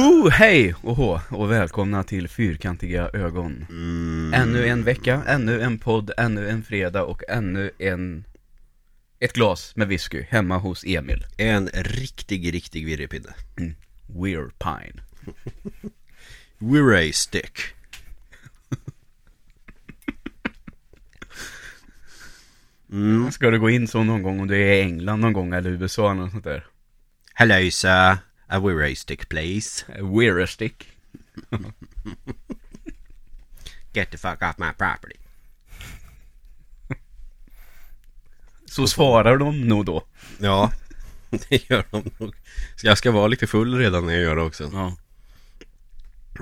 Ho, hej och hå och välkomna till Fyrkantiga ögon Mm. Ännu en vecka, ännu en podd, ännu en fredag och ännu en Ett glas med whisky hemma hos Emil En riktig, riktig virrepinne. We're Pine Wirray stick. Mm. Ska du gå in så någon gång om du är i England någon gång eller USA eller något sånt där? Hello sir, a wirray stick please. A stick Get the fuck off my property. Så svarar de nog då Ja, det gör de nog. Så jag ska vara lite full redan när jag gör det också. Ja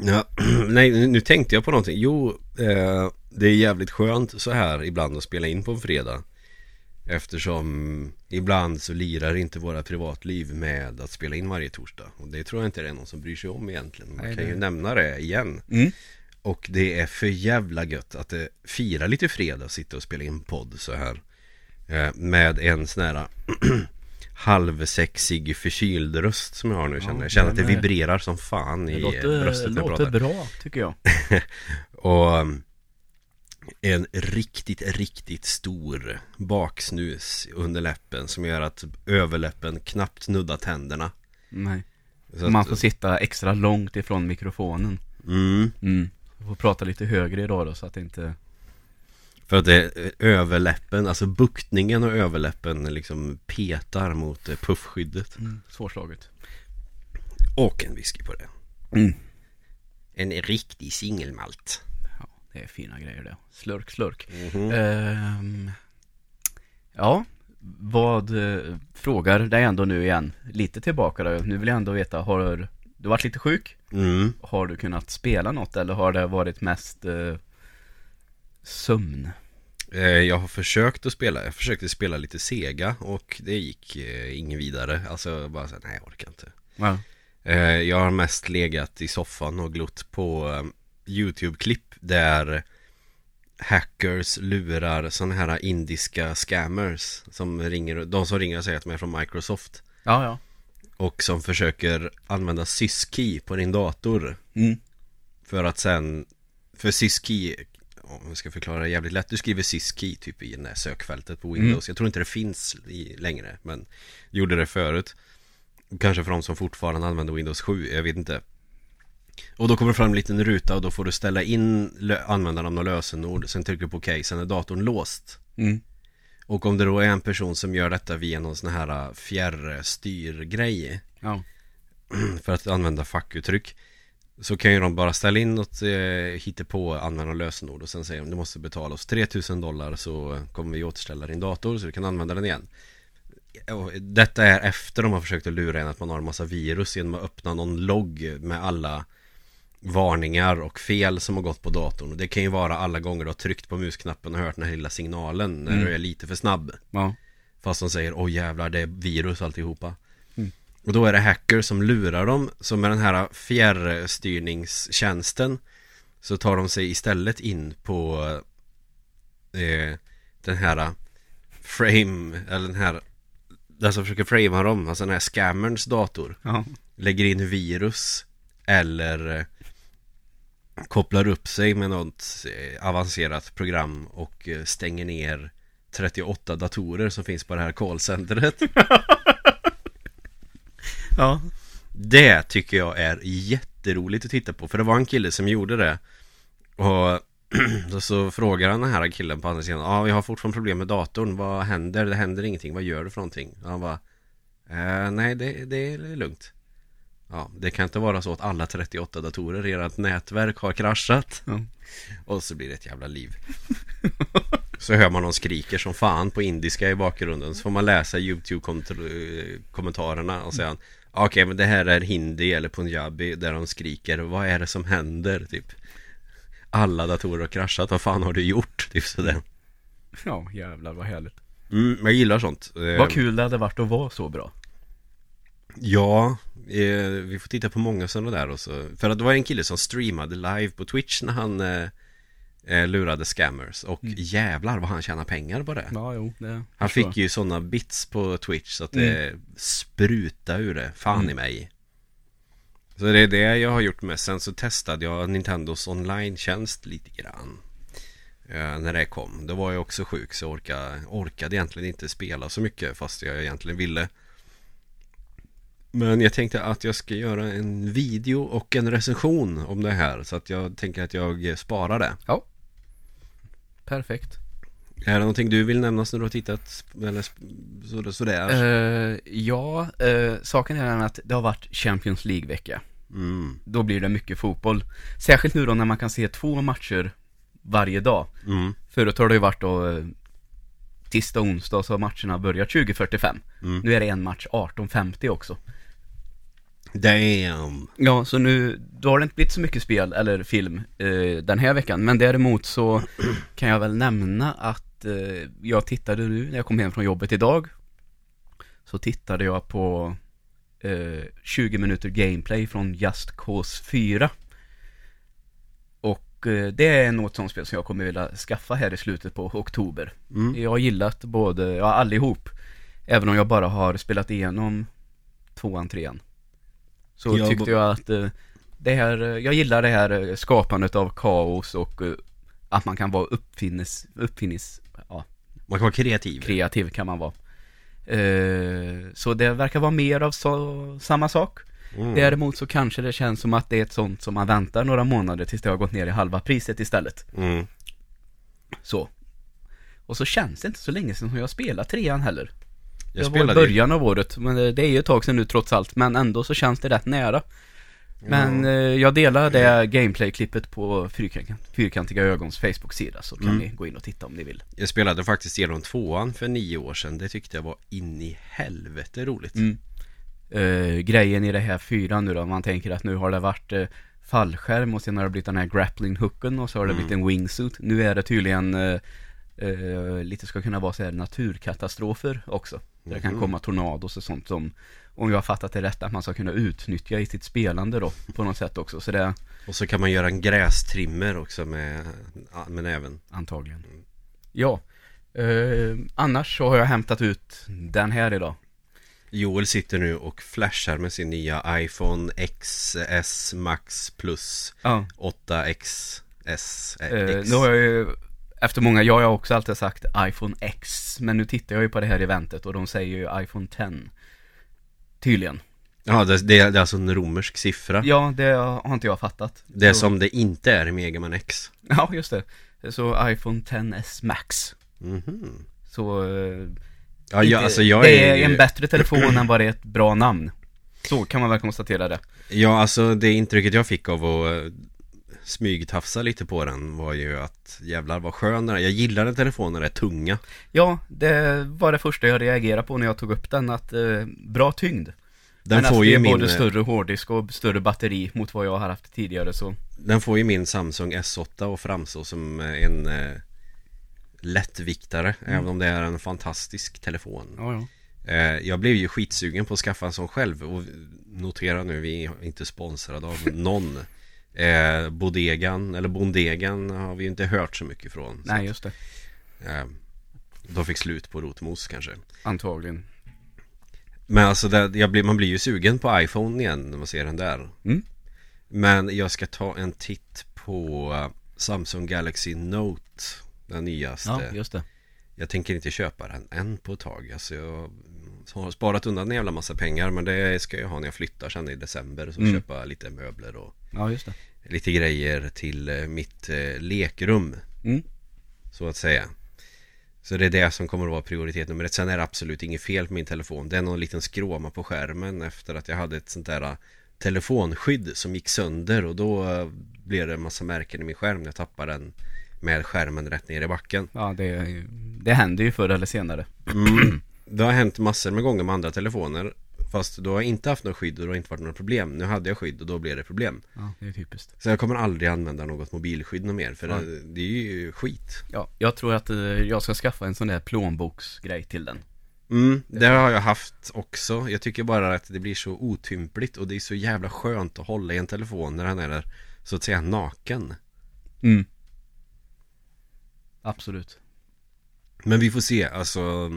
Ja, nej, nu- nu tänkte jag på någonting. Jo, eh, det är jävligt skönt så här ibland att spela in på en fredag. Eftersom ibland så lirar inte våra privatliv med att spela in varje torsdag. Och det tror jag inte det är någon som bryr sig om egentligen. Man Nej, kan ju det- nämna det igen. mm. Och det är för jävla gött att det firar lite fredag, sitta och spela in podd så här. Eh, med en sån här halvsexig förkyld röst som jag har nu känner. Jag känner att det vibrerar som fan Det i låter, bröstet när jag låter bra tycker jag Och en riktigt, riktigt stor baksnus under läppen som gör att överläppen knappt nuddar tänderna. Nej att- Man får sitta extra långt ifrån mikrofonen mm, Mm Jag får prata lite högre idag då så att det inte för att det överläppen, alltså buktningen och överläppen liksom petar mot puffskyddet. mm, Svårslaget Och en whisky på det. mm. En riktig singelmalt. Det är fina grejer det. Slurk, slurk. Mhm. Ehm, ja, vad eh, frågar dig ändå nu igen, lite tillbaka då. Nu vill jag ändå veta, har du varit lite sjuk? Mm. Har du kunnat spela något eller har det varit mest eh, sömn? Eh, Jag har försökt att spela, jag försökte spela lite Sega och det gick eh, inget vidare. Alltså bara såhär, nej jag orkar inte. Ja. Eh, Jag har mest legat i soffan och glott på eh, YouTube-klipp där hackers lurar sådana här indiska scammers som ringer, de som ringer och säger att de är från Microsoft. Ja, ja. och som försöker använda syskey på din dator. Mm. för att sen, för syskey om jag ska förklara det jävligt lätt, du skriver syskey typ i det sökfältet på Windows. Jag tror inte det finns i, längre, men gjorde det förut. Kanske för de som fortfarande använder Windows 7, jag vet inte Och då kommer det fram en liten ruta och då får du ställa in användarnamn och lösenord Sen trycker du på OK, sen är datorn låst Mm. Och om det då är en person som gör detta via någon sån här äh, fjärrstyrgrej Ja. för att använda fackuttryck Så kan ju de bara ställa in något eh, hittepå använda lösenord och sen säger de du måste betala oss 3000 dollar så kommer vi återställa din dator så du kan använda den igen och Detta är efter de har försökt att lura en att man har en massa virus genom att öppna någon logg med alla varningar och fel som har gått på datorn och det kan ju vara alla gånger du har tryckt på musknappen och hört den här lilla signalen när Mm. du är lite för snabb Ja. Fast de säger åh jävlar det är virus alltihopa Mm. Och då är det hackers som lurar dem Så med den här fjärrstyrningstjänsten Så tar de sig istället in på eh, Den här Frame Eller den här Den som försöker framea dem Alltså den här scammerns dator Ja. Lägger in virus Eller Kopplar upp sig med något eh, avancerat program Och eh, stänger ner 38 datorer som finns på det här callcentret Ja. Det tycker jag är jätteroligt att titta på För det var en kille som gjorde det Och så, så frågar han den här killen på andra sidan Ja, ah, vi har fortfarande problem med datorn Vad händer? Det händer ingenting Vad gör du för någonting? Och han bara eh, Nej, det, det är lugnt Ja, det kan inte vara så att alla 38 datorer i ert nätverk har kraschat Ja. Och så blir det ett jävla liv Så hör man någon skriker som fan på indiska i bakgrunden Så får man läsa YouTube-kommentarerna och säga Okej men det här är hindi eller punjabi där de skriker Vad är det som händer? Typ Alla datorer har kraschat, vad fan har du gjort? Typ sådär Ja, jävlar vad härligt. mm, Jag gillar sånt Vad kul det hade varit att vara så bra. Ja, eh, vi får titta på många sådana där och så För att det var en kille som streamade live på Twitch när han eh, eh, lurade scammers och jävlar vad han tjänar pengar på det Ja, jo, det Han fick ju sådana bits på Twitch så att det spruta ur det, fan i mig Så det är det jag har gjort mest. Sen så testade jag Nintendos online-tjänst lite grann. Eh, när det kom. Då var jag också sjuk så jag orkade, orkade egentligen inte spela så mycket fast jag egentligen ville. Men jag tänkte att jag ska göra en video och en recension om det här. Så att jag tänker att jag sparar det. Ja. Perfekt. Är det någonting du vill nämna när du har tittat? Eller sp- så, sådär? Eh, ja, eh, saken är den att det har varit Champions League-vecka. Mm. Då blir det mycket fotboll. Särskilt nu då när man kan se två matcher varje dag. Mm. Förut har det ju varit då eh, tisdag och onsdag så har matcherna börjat 20.45. Mm. Nu är det en match 18.50 också. Damn! Ja, så nu, då har det inte blivit så mycket spel eller film eh, den här veckan. Men däremot så kan jag väl nämna att eh, jag tittade nu när jag kom hem från jobbet idag. Så tittade jag på eh, 20 minuter gameplay från Just Cause 4. Och eh, det är något sånt spel som jag kommer vilja skaffa här i slutet på oktober. Mm. Jag har gillat både, ja allihop. Även om jag bara har spelat igenom tvåan, trean. Så Jag tyckte jag att eh, det här, eh, jag gillar det här eh, skapandet av kaos och eh, att man kan vara uppfinnes, uppfinnes, ja, Man kan vara kreativ. kreativ kan man vara. Eh, så det verkar vara mer av så, samma sak. Mm. Däremot så kanske det känns som att det är ett sånt som man väntar några månader tills det har gått ner i halva priset istället. Mm. Så. Och så känns det inte så länge sedan som jag spelat trean heller. Jag det var i början av året, men det är ju ett tag sedan nu trots allt. Men ändå så känns det rätt nära. Men eh, jag delar det gameplay-klippet på fyrkant, Fyrkantiga Ögons Facebook-sida så kan Mm. ni gå in och titta om ni vill. Jag spelade faktiskt igenom tvåan för nio år sedan. Det tyckte jag var in i helvete roligt. Mm. Eh, grejen i det här fyran nu då, om man tänker att nu har det varit eh, fallskärm och sen har det blivit den här grappling-hooken och så har det Mm. blivit en wingsuit. Nu är det tydligen eh, lite ska kunna vara så här naturkatastrofer också. Där det kan Mhm. komma tornados och sånt som, om jag har fattat det rätt, att man ska kunna utnyttja i sitt spelande då på något sätt också. Så det Och så kan man göra en grästrimmer också med, med näven. antagligen. Ja, eh, annars så har jag hämtat ut den här idag. Joel sitter nu och flashar med sin nya iPhone XS Max Plus Ja. 8XS Eh, X. nu har jag ju, efter många, jag har också alltid sagt iPhone X, men nu tittar jag ju på det här eventet och de säger ju iPhone 10. Tydligen. Ja, det, det, är, alltså en romersk siffra. Ja, det har inte jag fattat. Det är Så- som det inte är i Megaman X. Ja, just det. Så iPhone 10s Max. Mhm. Så... eh, Ja, jag, alltså jag det är, är ju- en bättre telefon än vad det är ett bra namn. Så kan man väl konstatera det. Ja, alltså det intrycket jag fick av att eh, smygtafsa lite på den var ju att jävlar vad skön den är. Jag gillar när telefoner är tunga. Ja, det var det första jag reagerade på när jag tog upp den, att eh, bra tyngd. Den Men får det ju är min, både större hårddisk och större batteri mot vad jag har haft tidigare så. den får ju min Samsung S8 att framstå som eh, en eh, lättviktare, även om det är en fantastisk telefon. Ja, ja. Eh, jag blev ju skitsugen på att skaffa en sån själv och notera nu, vi är inte sponsrade av någon. Eh, Bodegan, eller Bondegan har vi ju inte hört så mycket från. Nej, just det. Eh, de fick slut på rotmos kanske. Antagligen. Men alltså det, blir, man blir ju sugen på iPhone igen när man ser den där. Mm. Men jag ska ta en titt på eh, Samsung Galaxy Note, den nyaste. Ja, just det. Jag tänker inte köpa den än på ett tag. Alltså jag har sparat undan en jävla massa pengar men det ska jag ha när jag flyttar sen i december. Så Mm. köpa lite möbler och Ja, just det. Lite grejer till eh, mitt eh, lekrum. Mm. Så att säga. Så det är det som kommer att vara prioritet nummer ett. Sen är det absolut inget fel på min telefon. Det är någon liten skråma på skärmen efter att jag hade ett sånt där eh, telefonskydd som gick sönder och då blev det en massa märken i min skärm när jag tappade den med skärmen rätt ner i backen. Ja, det, det händer ju förr eller senare. Mm. Det har hänt massor med gånger med andra telefoner Fast då har jag inte haft något skydd och det har inte varit några problem Nu hade jag skydd och då blev det problem Ja, det är typiskt. Så jag kommer aldrig använda något mobilskydd något mer För Ja. det, det är ju skit Ja, jag tror att eh, jag ska skaffa en sån där plånboksgrej till den. mm, Det har jag haft också Jag tycker bara att det blir så otympligt Och det är så jävla skönt att hålla i en telefon när den är så att säga naken Mm. Absolut. Men vi får se, alltså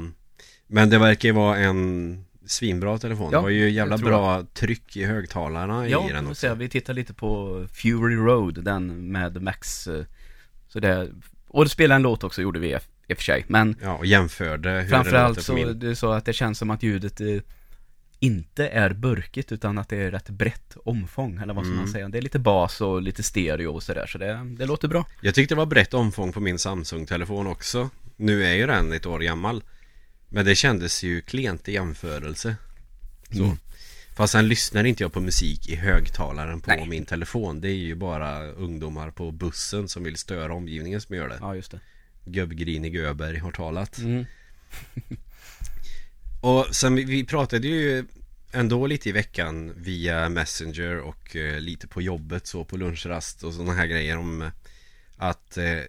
Men det verkar ju vara en Svinbra telefon. Ja, det var ju jävla jag bra tryck i högtalarna Ja, i den också. säga, vi tittar lite på Fury Road, den med Max. eh, Så det, och det spelade en låt också gjorde vi i och för sig. Men Ja, och jämförde hur framförallt det så, min. du sa att det känns som att ljudet eh, inte är burkigt utan att det är rätt brett omfång, eller vad ska Mm. man säga. Det är lite bas och lite stereo och sådär, så det, det låter bra. Jag tyckte det var brett omfång på min Samsung-telefon också. Nu är ju den ett år gammal. Men det kändes ju klent i jämförelse. Så. Mm. Fast sen lyssnar inte jag på musik i högtalaren på Nej. min telefon. Det är ju bara ungdomar på bussen som vill störa omgivningen som gör det. Ja, just det. Gubbgrinig Öberg har talat. Mm. Och sen vi, pratade ju ändå lite i veckan via Messenger och eh, lite på jobbet så på lunchrast och sådana här grejer om att eh,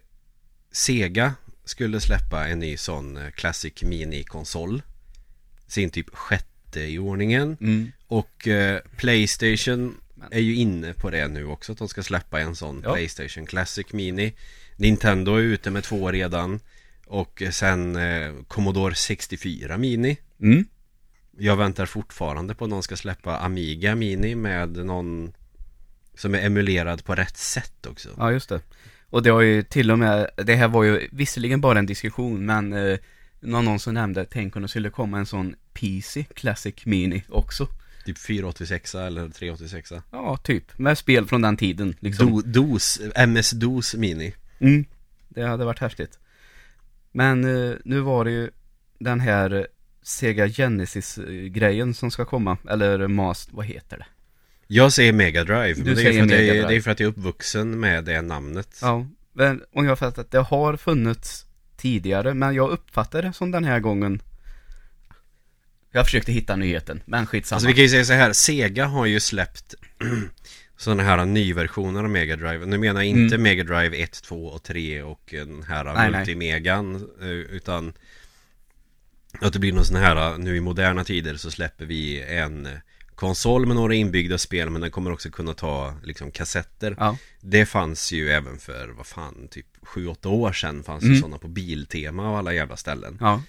Sega skulle släppa en ny sån eh, Classic Mini-konsol. Sin typ sjätte i ordningen. Mm. Och eh, Playstation Men- är ju inne på det nu också att de ska släppa en sån Ja. Playstation Classic Mini Nintendo är ute med två redan Och eh, sen eh, Commodore 64 Mini Mm. Jag väntar fortfarande på att någon ska släppa Amiga Mini med någon Som är emulerad på rätt sätt också Ja, just det. Och det har ju till och med, det här var ju visserligen bara en diskussion, men eh, någon, som nämnde, tänk om det skulle komma en sån PC Classic Mini också. Typ 486 eller 386 Ja, typ. Med spel från den tiden, liksom. Do, DOS, MS-DOS Mini Mm. Det hade varit häftigt. Men eh, nu var det ju den här eh, Sega Genesis-grejen som ska komma, eller Mast, vad heter det? Jag säger Mega Drive Du men det är, säger för att jag, Mega är- Drive. det är för att jag är uppvuxen med det namnet Ja, men om jag har fattat, det har funnits tidigare, men jag uppfattar det som den här gången Jag försökte hitta nyheten, men skitsamma. Alltså vi kan ju säga så här, Sega har ju släppt sådana här nyversioner av Mega Drive. Nu menar jag inte Mm. Mega Drive 1, 2 och 3 och den här Nej, nej. Multimegan. eh, Utan att det blir någon sån här, nu i moderna tider så släpper vi en konsol med några inbyggda spel men den kommer också kunna ta liksom kassetter. Ja, Det fanns ju även för, vad fan, typ 7-8 år sedan fanns Mm. ju sådana på Biltema och alla jävla ställen. ja,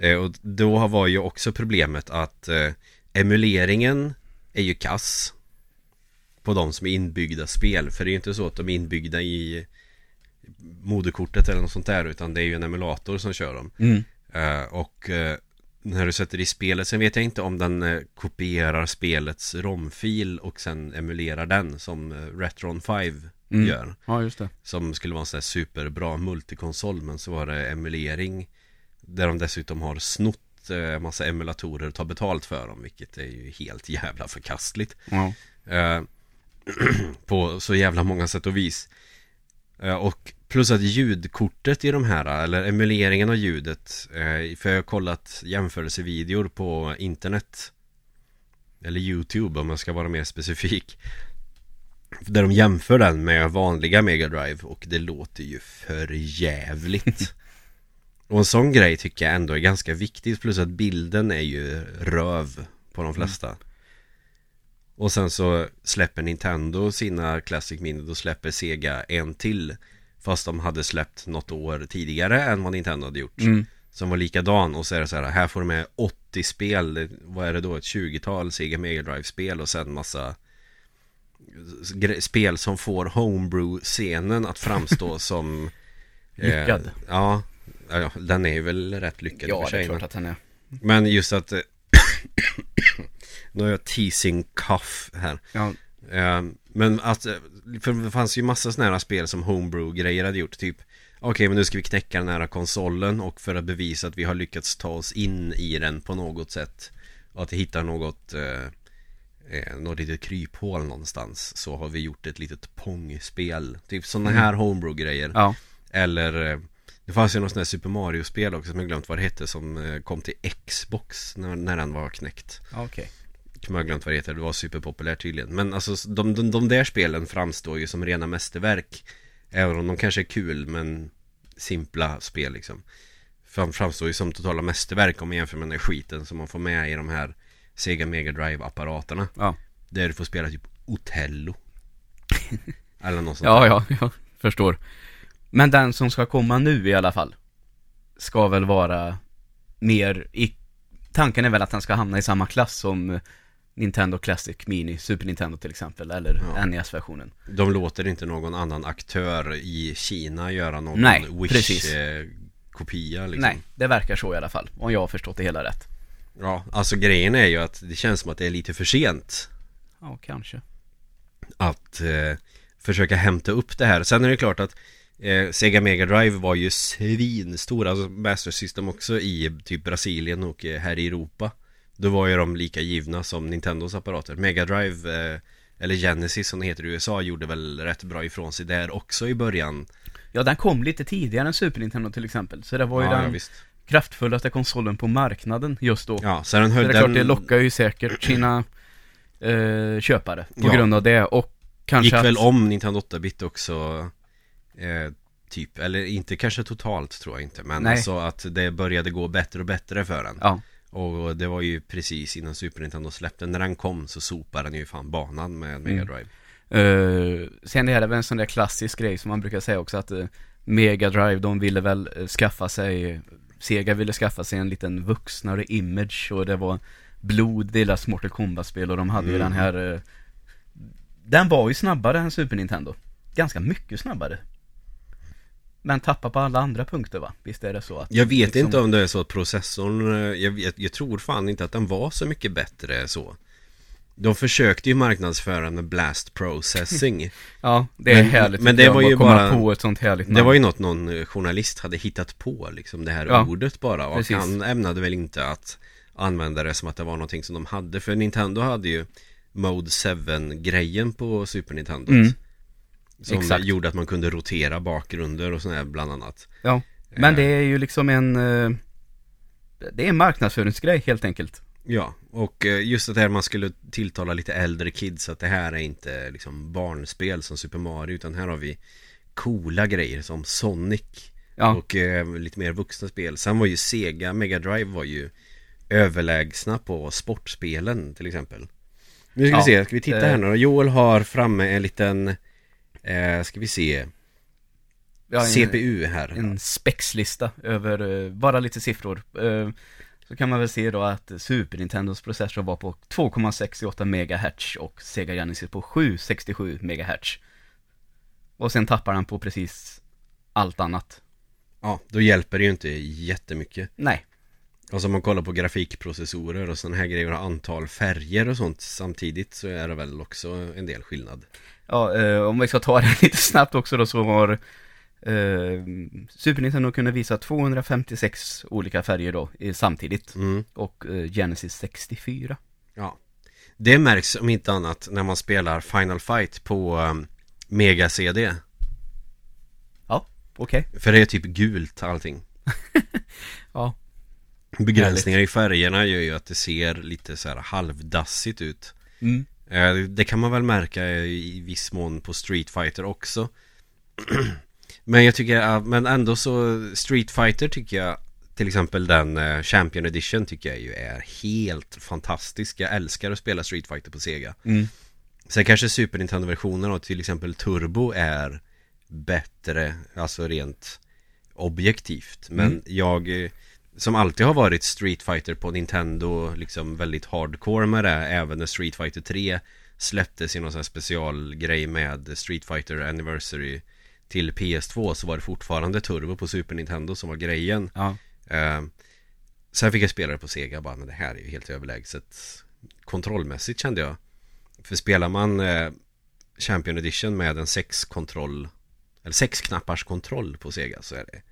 Eh, Och då var ju också problemet att eh, emuleringen är ju kass på de som är inbyggda spel. För det är ju inte så att de är inbyggda i moderkortet eller något sånt där utan det är ju en emulator som kör dem. mm, Eh, och eh, när du sätter i spelet, sen vet jag inte om den eh, kopierar spelets romfil och sen emulerar den som eh, Retron 5 Mm. gör. ja just det. Som skulle vara en sån här superbra multikonsol men så var det emulering Där de dessutom har snott eh, massa emulatorer och tar betalt för dem Vilket är ju helt jävla förkastligt Ja, eh, På så jävla många sätt och vis eh, Och plus att ljudkortet i de här Eller emuleringen av ljudet eh, För jag har kollat jämförelsevideor på internet Eller YouTube om jag ska vara mer specifik där de jämför den med vanliga Mega Drive och det låter ju för jävligt. och en sån grej tycker jag ändå är ganska viktigt plus att bilden är ju röv på de flesta. Och sen så släpper Nintendo sina Classic Mini, då släpper Sega en till. Fast de hade släppt något år tidigare än vad Nintendo hade gjort. mm, Som var likadan och så är det så här, här får du med 80 spel, vad är det då, ett 20-tal Sega Mega Drive-spel och sen massa spel som får Homebrew-scenen att framstå som Lyckad. ja, ja, den är väl rätt lyckad ja för det är sig klart men, att den är. men just att eh, Nu har jag teasing cough här Ja, Eh, Men att, för det fanns ju massa sådana här spel som Homebrew-grejer hade gjort Typ Okej men nu ska vi knäcka den här konsolen och för att bevisa att vi har lyckats ta oss in i den på något sätt Och att vi hittar något eh, eh, Något litet kryphål någonstans Så har vi gjort ett litet pongspel Typ sådana Mm. här Homebrew-grejer ja, Eller eh, Det fanns ju något sånt här Super Mario-spel också som jag glömt vad det hette Som eh, kom till Xbox när, när den var knäckt okej. som jag har glömt vad det heter, det var superpopulärt tydligen. Men alltså de, de, de där spelen framstår ju som rena mästerverk. Även om de kanske är kul men simpla spel liksom. Fram, Framstår ju som totala mästerverk om man jämför med den här skiten som man får med i de här Sega Mega Drive-apparaterna. Ja. Där du får spela typ Otello. Eller något sånt Ja, där. ja, jag förstår. Men den som ska komma nu i alla fall, ska väl vara mer i tanken är väl att den ska hamna i samma klass som Nintendo Classic Mini, Super Nintendo till exempel, eller Ja. NES-versionen. De låter inte någon annan aktör i Kina göra någon Nej, precis. Wish-kopia liksom. Nej, det verkar så i alla fall, om jag har förstått det hela rätt. Ja, alltså grejen är ju att det känns som att det är lite för sent Ja, kanske. att eh, försöka hämta upp det här. Sen är det klart att eh, Sega Mega Drive var ju svinstora, alltså Master System också i typ Brasilien och eh, här i Europa. Då var ju de lika givna som Nintendos apparater. Mega Drive, eh, eller Genesis som det heter i USA, gjorde väl rätt bra ifrån sig där också i början. Ja, den kom lite tidigare än Super Nintendo till exempel, så det var ju ja, ja, den visst. kraftfullaste konsolen på marknaden just då. Ja, så den Så höll det är klart, den... det lockar ju säkert sina eh, köpare på Ja. grund av det och kanske Gick att, väl om Nintendo 8-bit också eh, Typ, eller inte kanske totalt tror jag inte Men Nej. alltså att det började gå bättre och bättre för den Ja, Och det var ju precis innan Super Nintendo släppte När den kom så sopade den ju fan banan med Mega Mm. Drive Eh, sen är det väl en sån där klassisk grej som man brukar säga också att uh, Mega Drive, de ville väl eh, skaffa sig Sega ville skaffa sig en liten vuxnare image och det var blod, deras Mortal Kombat-spel och de hade ju Mm. den här eh, Den var ju snabbare än Super Nintendo Ganska mycket snabbare Men tappar på alla andra punkter va? Visst är det så att Jag vet liksom- inte om det är så att processorn eh, jag, vet, jag tror fan inte att den var så mycket bättre så De försökte ju marknadsföra med blast processing Ja, det är Men- härligt men det var ju bara- på ett sånt härligt namn Det var ju något någon journalist hade hittat på liksom det här Ja, ordet bara och precis. han ämnade väl inte att använda det som att det var någonting som de hade för Nintendo hade ju Mode 7 grejen på Super Nintendo Mm. Som exakt. gjorde att man kunde rotera bakgrunder och sådär bland annat Ja, men Eh, det är ju liksom en eh, Det är en marknadsföringsgrej helt enkelt Ja, och eh, just det här man skulle tilltala lite äldre kids att det här är inte liksom barnspel som Super Mario utan här har vi coola grejer som Sonic Ja, och lite mer vuxna spel. Sen var ju Sega Mega Drive var ju överlägsna på sportspelen till exempel. Nu ska Ja, vi se, ska vi titta här nu? Joel har framme en liten, eh, ska vi se, ja en, CPU här. en spexlista över eh, bara lite siffror eh, Så kan man väl se då att Super Nintendos processor var på 2,68 MHz och Sega Genesis på 767 MHz Och sen tappar den på precis allt annat Ja, då hjälper det ju inte jättemycket. Nej, Alltså om man kollar på grafikprocessorer och sådana här grejer och antal färger och sånt samtidigt så är det väl också en del skillnad. Ja eh, om vi ska ta det lite snabbt också då så var eh, Super Nintendo kunde visa 256 olika färger då i, samtidigt Mm. och eh, Genesis 64 Ja. Det märks om inte annat när man spelar Final Fight på um, Mega CD. Ja, okej För det är typ gult allting. Ja, Begränsningar i färgerna gör ju att det ser lite så här halvdassigt ut. mm. Eh, Det kan man väl märka i viss mån på Street Fighter också. Men jag tycker, ja, men ändå så Street Fighter tycker jag till exempel den eh, Champion Edition tycker jag ju är helt fantastisk. Jag älskar att spela Street Fighter på Sega. Mm. Sen kanske Super Nintendo-versionen och till exempel Turbo är bättre, alltså rent objektivt. Men Mm. jag, eh, som alltid har varit Street Fighter på Nintendo, liksom väldigt hardcore med det, även när Street Fighter 3 släpptes i någon sån här specialgrej med Street Fighter Anniversary till PS2 så var det fortfarande Turbo på Super Nintendo som var grejen. Ja, Eh, sen fick jag spela det på Sega bara, men det här är ju helt överlägset kontrollmässigt kände jag. För spelar man eh, Champion Edition med en 6 kontroll eller 6 knappars kontroll på Sega så är det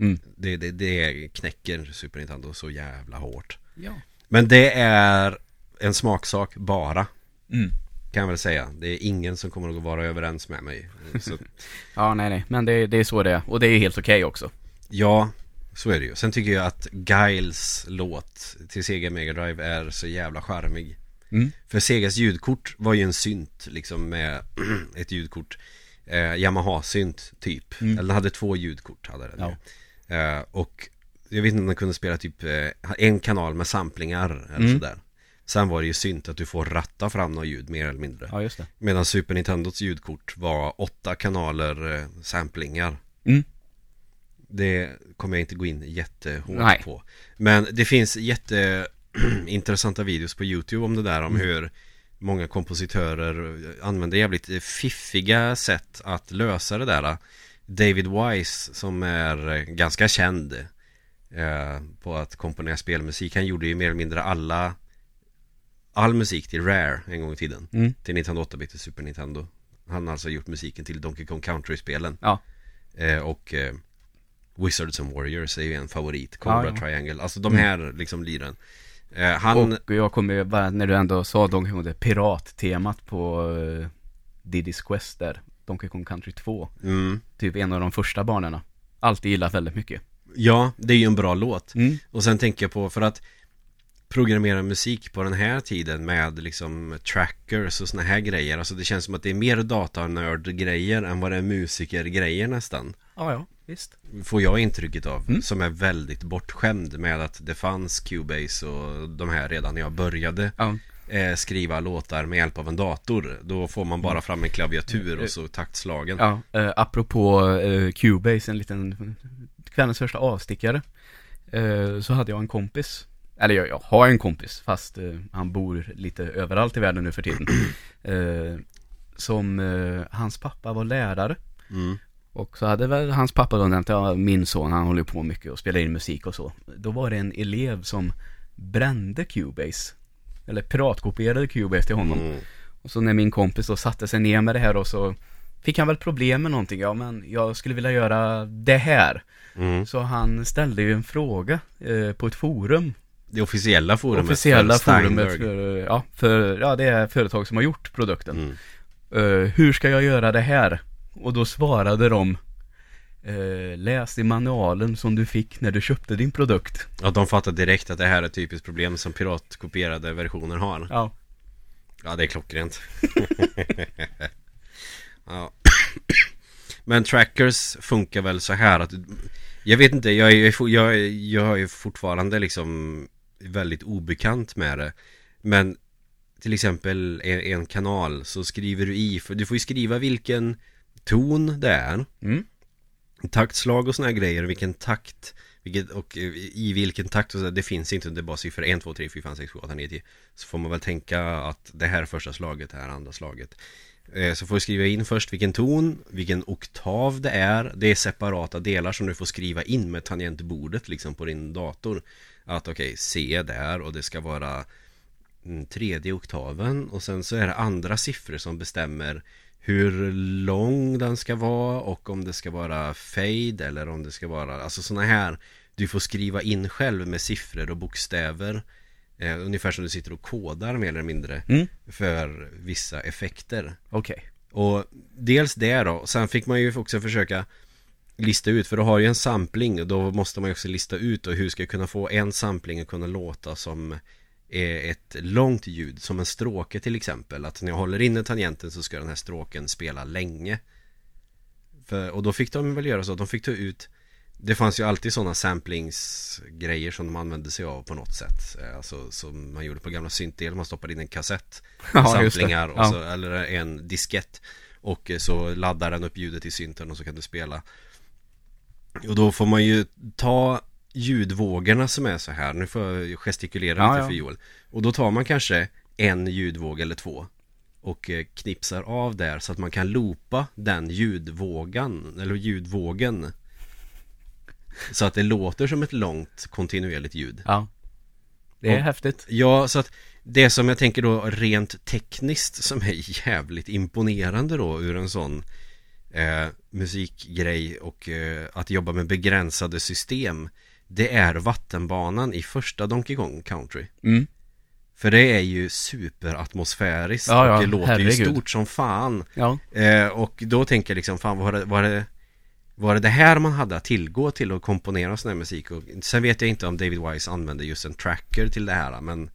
Mm. det, det, det knäcker Super Nintendo så jävla hårt ja. Men det är en smaksak bara Mm. Kan jag väl säga Det är ingen som kommer att vara överens med mig Ja, nej, nej, men det, det är så det är. Och det är helt okej också. Ja, så är det ju. Sen tycker jag att Giles låt till Sega Mega Drive är så jävla charmig. Mm. För Segas ljudkort var ju en synt liksom med ett ljudkort. Eh, Yamaha-synt typ. Mm. Eller hade två ljudkort hade den Ja. Eh, Och jag vet inte om den kunde spela typ eh, en kanal med samplingar eller Mm. sådär. Sen var det ju synt att du får ratta fram något ljud mer eller mindre. Ja, just det. Medan Super Nintendos ljudkort var åtta kanaler eh, samplingar. Mm. Det kommer jag inte gå in jättehårt Nej. på Men det finns jätteintressanta videos på YouTube om det där om Mm. hur Många kompositörer använder jävligt fiffiga sätt att lösa det där David Wise som är eh, ganska känd eh, På att komponera spelmusik. Han gjorde ju mer eller mindre alla All musik till Rare en gång i tiden. Mm. Till Nintendo 8-bit och Super Nintendo. Han har alltså gjort musiken till Donkey Kong Country-spelen. Ja. eh, Och eh, Wizards and Warriors är ju en favorit. Cobra Ja, ja. Triangle. Alltså de här liksom liren eh, Han Och jag kommer ju bara, när du ändå sa Donkey Kong, det pirattemat på uh, Diddy's Quest där, Donkey Kong Country 2. mm, Typ en av de första banorna. Alltid gillat väldigt mycket. Ja, det är ju en bra låt Mm. Och sen tänker jag på för att Programmera musik på den här tiden med liksom trackers och såna här grejer Alltså det känns som att det är mer datanörd-grejer än vad det är musiker-grejer nästan Ja, ja, visst. Får jag intrycket av Mm. Som är väldigt bortskämd med att det fanns Cubase och de här redan när jag började Ja. Eh, Skriva låtar med hjälp av en dator Då får man bara fram en klaviatur och så taktslagen Ja, eh, apropå eh, Cubase, en liten kvällens första avstickare. Eh, så hade jag en kompis, eller jag, jag har en kompis, fast eh, han bor lite överallt i världen nu för tiden. Eh, som, eh, hans pappa var lärare. mm. Och så hade väl hans pappa då nämnt, ja min son han håller på mycket och spelar in musik och så. Då var det en elev som brände Cubase. Eller piratkopierade Cubase till honom. Mm. Och så när min kompis då satte sig ner med det här och så fick han väl problem med någonting. Ja men jag skulle vilja göra det här. Mm. Så han ställde ju en fråga eh, på ett forum. Det officiella forumet officiella för forumet Steinberg. för, ja, för, ja det är företag som har gjort produkten. Mm. Eh, hur ska jag göra det här? Och då svarade de eh, Läs i manualen som du fick när du köpte din produkt. Ja, de fattar direkt att det här är ett typiskt problem som piratkopierade versioner har Ja. Ja, det är klockrent ja. Men trackers funkar väl så här att Jag vet inte, jag är, jag, är- jag är fortfarande liksom väldigt obekant med det Men till exempel en, en kanal så skriver du i, för du får ju skriva vilken ton det är Mm taktslag och såna här grejer, vilken takt vilket, och eh, i vilken takt och så, det finns inte, det är bara siffror. 1, 2, 3, 4, 5, 6, 7, 8, 9, 10 Så får man väl tänka att det här är första slaget, det här är andra slaget. Eh, Så får du skriva in först vilken ton, vilken oktav det är. Det är separata delar som du får skriva in med tangentbordet liksom på din dator. Att okej, C där och det ska vara mm, tredje oktaven. Och sen så är det andra siffror som bestämmer hur lång den ska vara och om det ska vara fade eller om det ska vara, alltså sådana här du får skriva in själv med siffror och bokstäver eh, ungefär som du sitter och kodar mer eller mindre Mm. för vissa effekter Okej. och dels det då, sen fick man ju också försöka lista ut, för du har ju en sampling och då måste man ju också lista ut och hur ska jag kunna få en sampling att kunna låta som är ett långt ljud, som en stråke till exempel. Att när jag håller inne tangenten så ska den här stråken spela länge. För, och då fick de väl göra så, de fick ta ut det fanns ju alltid sådana samplingsgrejer som de använde sig av på något sätt Eh, Alltså som man gjorde på gamla syntdel, man stoppade in en kassett Ja. Samplingar Ja. så, eller en diskett Och eh, så laddar den upp ljudet i synten och så kan du spela Och då får man ju ta ljudvågorna som är så här. Nu får jag gestikulera Ja, lite för Joel. Och då tar man kanske en ljudvåg eller två och eh, knipsar av där så att man kan loopa den ljudvågan eller ljudvågen. Så att det låter som ett långt kontinuerligt ljud. Ja. Det är Och- häftigt. Ja, så att det som jag tänker då rent tekniskt som är jävligt imponerande då ur en sån eh, musikgrej och eh, att jobba med begränsade system Det är vattenbanan i första Donkey Kong Country Mm. För det är ju superatmosfäriskt Ja, ja, och det låter herregud. ju stort som fan Ja. eh, Och då tänker jag liksom, fan var det, var det var det det här man hade att tillgå till att komponera sån här musik? Och sen vet jag inte om David Wise använde just en tracker till det här men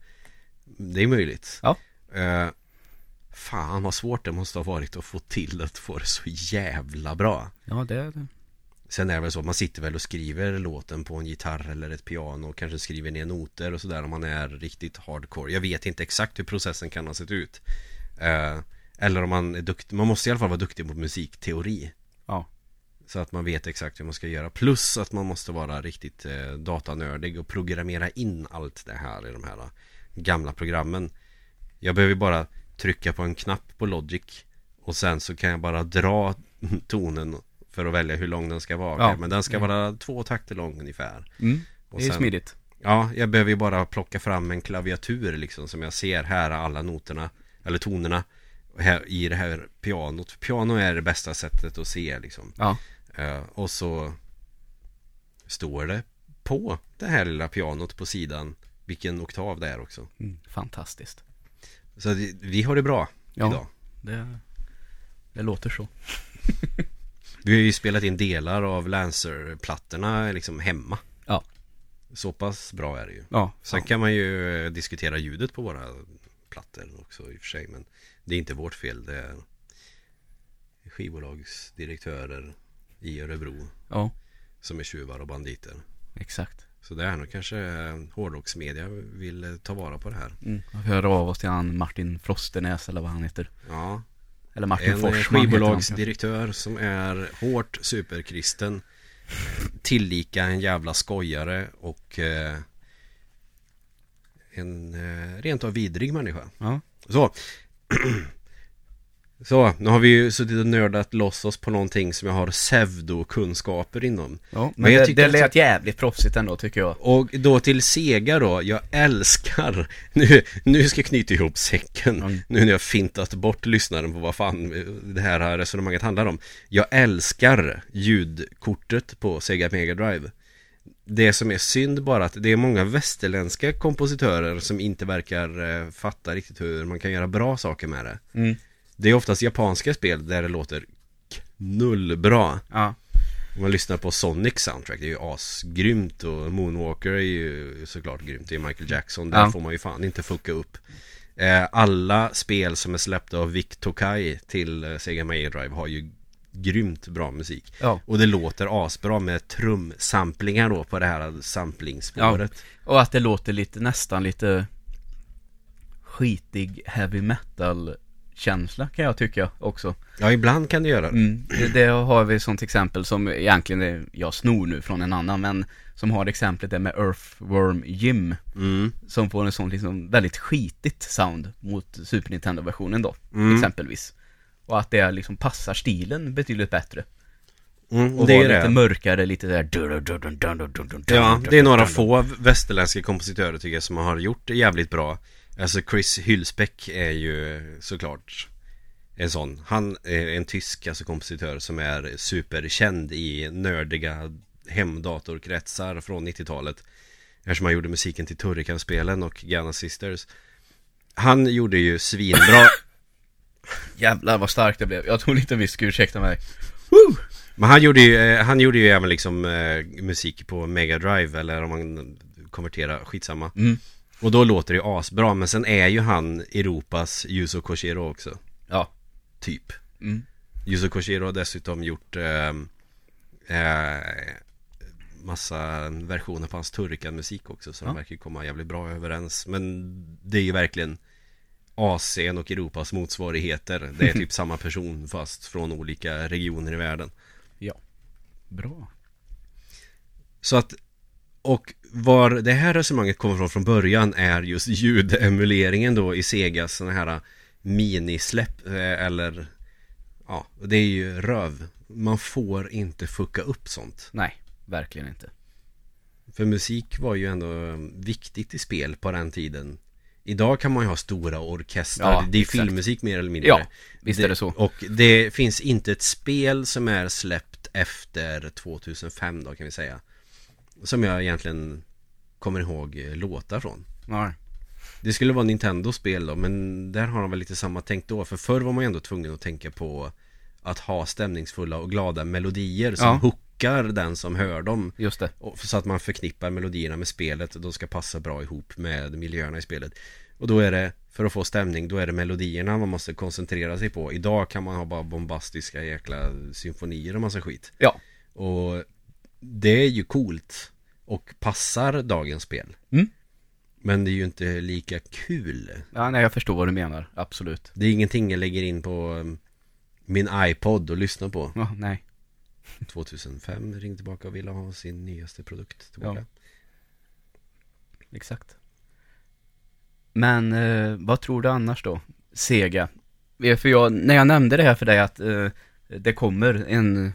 Det är möjligt Ja. eh, Fan vad svårt det måste ha varit att få till att få det så jävla bra Ja, det är det. Sen är det väl så att man sitter väl och skriver låten på en gitarr eller ett piano och kanske skriver ner noter och sådär om man är riktigt hardcore. Jag vet inte exakt hur processen kan ha sett ut. Eh, eller om man är duktig, man måste i alla fall vara duktig på musikteori. Ja. Så att man vet exakt hur man ska göra. Plus att man måste vara riktigt eh, datanördig och programmera in allt det här i de här eh, gamla programmen. Jag behöver bara trycka på en knapp på Logic och sen så kan jag bara dra tonen för att välja hur lång den ska vara. Ja. Men den ska Mm. vara två takter lång ungefär. Mm. Och Det är sen- smidigt. Ja, jag behöver ju bara plocka fram en klaviatur liksom som jag ser här är alla noterna eller tonerna här, i det här pianot. Piano är det bästa sättet att se liksom. Ja. Eh, och så står det på det här lilla pianot på sidan vilken oktav det är också. Mm. Fantastiskt. Så vi har det bra Ja. idag. Det, det låter så. Vi har ju spelat in delar av Lancer-plattorna liksom hemma. Ja. Så pass bra är det ju. Ja. Sen kan man ju eh, diskutera ljudet på våra plattor också i och för sig Men det är inte vårt fel Det är skivbolagsdirektörer i Örebro Ja, Som är tjuvar och banditer exakt. Så det är nog kanske eh, hårdrocksmedia vill eh, ta vara på det här Mm. Hör av oss till han Martin Frostenäs eller vad han heter. Ja Eller Martin En Forsman skivbolagsdirektör som är hårt superkristen Tillika en jävla skojare och eh, En eh, rent av vidrig människa. Ja. Så Så, nu har vi ju suttit och nördat loss oss på någonting som jag har pseudokunskaper inom Ja, men, Men jag det, det att- lät jävligt proffsigt ändå tycker jag. Och då till Sega då, jag älskar Nu, nu ska jag knyta ihop säcken Mm. Nu när jag fintat bort lyssnaren på vad fan det här resonemanget handlar om Jag älskar ljudkortet på Sega Mega Drive Det som är synd bara att det är många västerländska kompositörer som inte verkar eh, fatta riktigt hur man kan göra bra saker med det Mm. Det är oftast japanska spel där det låter knullbra Ja. Om man lyssnar på Sonic soundtrack, det är ju asgrymt och Moonwalker är ju såklart grymt, det är Michael Jackson, där Ja. får man ju fan inte fucka upp eh, Alla spel som är släppta av Vic Tokai till eh, Sega Mega Drive har ju grymt bra musik Ja. Och det låter asbra med trumsamplingar då på det här samplingsspåret Och att det låter lite, nästan lite skitig heavy metal känsla kan jag tycka också. Ja, ibland kan det göra det Mm. Det, det har vi som exempel som egentligen är, jag snor nu från en annan men som har exemplet där med Earthworm Jim mm. som får en sån liksom väldigt skitigt sound mot Super Nintendo-versionen då, Mm. exempelvis. Och att det liksom passar stilen betydligt bättre. Mm, Och det vara är lite det mörkare, lite där Ja, det är några få västerländska kompositörer tycker jag som har gjort det jävligt bra Alltså Chris Hylsbeck är ju såklart en sån Han är en tysk alltså kompositör som är superkänd i nördiga hemdatorkretsar från 90-talet Eftersom han gjorde musiken till Turrican-spelen och Ghana Sisters Han gjorde ju svinbra Jävlar vad starkt det blev. Jag tog lite whisky, ursäkta mig. Men han gjorde ju, eh, han gjorde ju även liksom eh, musik på Mega Drive eller om man konverterar, skitsamma Mm. Och då låter det ju asbra men sen är ju han Europas Yuzo Koshiro också Ja. Typ Mm. Yuzo Koshiro har dessutom gjort eh, eh, Massa versioner på hans Turrican-musik också Så Ja. de verkar ju komma jävligt bra överens Men det är ju verkligen Asien och Europas motsvarigheter Det är typ samma person fast från olika regioner i världen Bra. Så att Och var det här resonemanget kommer från från början är just ljudemuleringen då i Segas sådana här minisläpp eh, eller Ja, det är ju röv Man får inte fucka upp sånt Nej, verkligen inte. För musik var ju ändå eh, viktigt i spel på den tiden Idag kan man ju ha stora orkestrar Ja, Det är exakt. filmmusik mer eller mindre Ja, visst är det så. Och det finns inte ett spel som är släppt efter 2005 då kan vi säga Som jag egentligen kommer ihåg eh, låtar från Nej. Det skulle vara Nintendos spel då men där har de väl lite samma tänk då För förr var man ju ändå tvungen att tänka på Att ha stämningsfulla och glada melodier som Ja. hookar den som hör dem Just det. och så att man förknippar melodierna med spelet och de ska passa bra ihop med miljöerna i spelet Och då är det, för att få stämning, då är det melodierna man måste koncentrera sig på Idag kan man ha bara bombastiska jäkla symfonier och massa skit Ja. Och det är ju coolt och passar dagens spel Mm. Men det är ju inte lika kul Ja, nej jag förstår vad du menar. Absolut. Det är ingenting jag lägger in på um, min iPod och lyssnar på Ja, nej. 2005 ringde tillbaka och ville ha sin nyaste produkt tillbaka. Exakt. Men eh, vad tror du annars då? Sega. Eh, För jag, när jag nämnde det här för dig att eh, det kommer en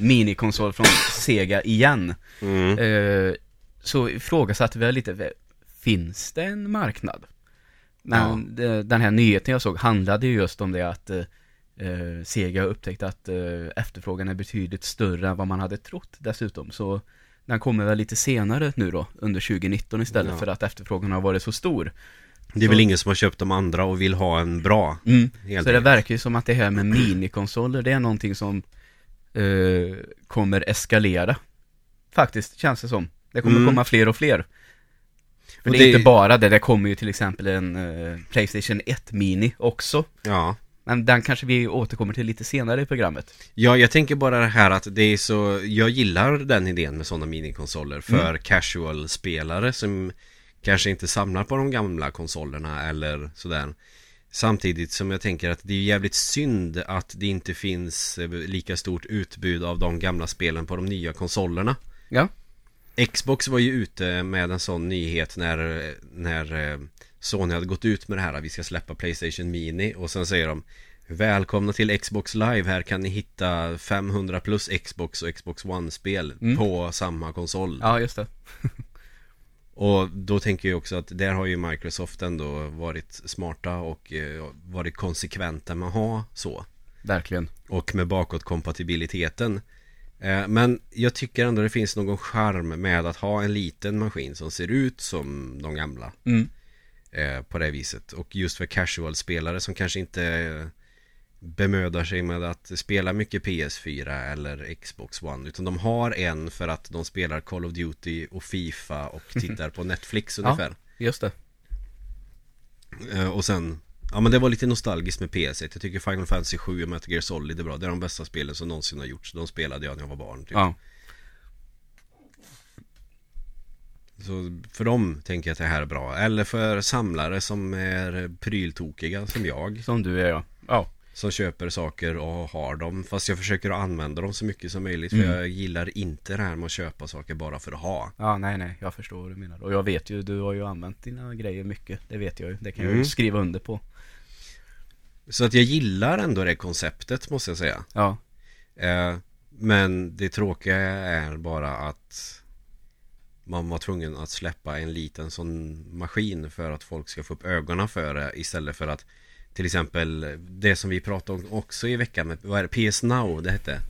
minikonsol från Sega igen. Mm. Eh, så ifrågasatte vi lite, finns det en marknad? Men det, den här nyheten jag såg handlade ju just om det att eh, eh, Sega har upptäckt att eh, efterfrågan är betydligt större än vad man hade trott dessutom. Så den kommer väl lite senare nu då, under 2019 istället Ja. för att efterfrågan har varit så stor. Det är väl Så- ingen som har köpt de andra och vill ha en bra Mm. Så det verkar ju som att det här med minikonsoler, det är någonting som eh, kommer eskalera. Faktiskt, känns det som. Det kommer Mm. komma fler och fler. För Och det är inte bara det, det kommer ju till exempel en eh, Playstation 1 Mini också. Ja Men den kanske vi återkommer till lite senare i programmet. Ja, jag tänker bara det här att det är så Jag gillar den idén med sådana minikonsoler för casual-spelare som kanske inte samlar på de gamla konsolerna eller sådär Samtidigt som jag tänker att det är jävligt synd att det inte finns eh, lika stort utbud av de gamla spelen på de nya konsolerna Ja. Xbox var ju ute med en sån nyhet när, när eh, Sony hade gått ut med det här att vi ska släppa Playstation Mini och sen säger de Välkomna till Xbox Live, här kan ni hitta 500 plus Xbox och Xbox One-spel Mm. på samma konsol Ja, just det. Och då tänker jag också att där har ju Microsoft ändå varit smarta och eh, varit konsekventa med att ha så Verkligen. och med bakåtkompatibiliteten Eh, Men jag tycker ändå det finns någon charm med att ha en liten maskin som ser ut som de gamla Mm. eh, På det viset och just för casual-spelare som kanske inte bemödar sig med att spela mycket PS4 eller Xbox One Utan de har en för att de spelar Call of Duty och Fifa och tittar på Netflix Ja. ungefär Just det. Eh, Och sen Ja men det var lite nostalgiskt med PS1 Jag tycker Final Fantasy 7 och Metal Gear Solid är bra Det är de bästa spelen som någonsin har gjorts De spelade jag när jag var barn typ. Ja. Så för dem tänker jag att det här är bra Eller för samlare som är pryltokiga som jag Som du är ja. Ja. Som köper saker och har dem Fast jag försöker att använda dem så mycket som möjligt För Mm. jag gillar inte det här med att köpa saker bara för att ha Ja, nej, nej, jag förstår vad du menar. Och jag vet ju, du har ju använt dina grejer mycket. Det vet jag ju. Det kan jag Mm. ju skriva under på. Så att jag gillar ändå det konceptet måste jag säga Ja. Eh, men det tråkiga är bara att man var tvungen att släppa en liten sån maskin för att folk ska få upp ögonen för det istället för att till exempel det som vi pratade om också i veckan med, vad är det, PS Now det hette?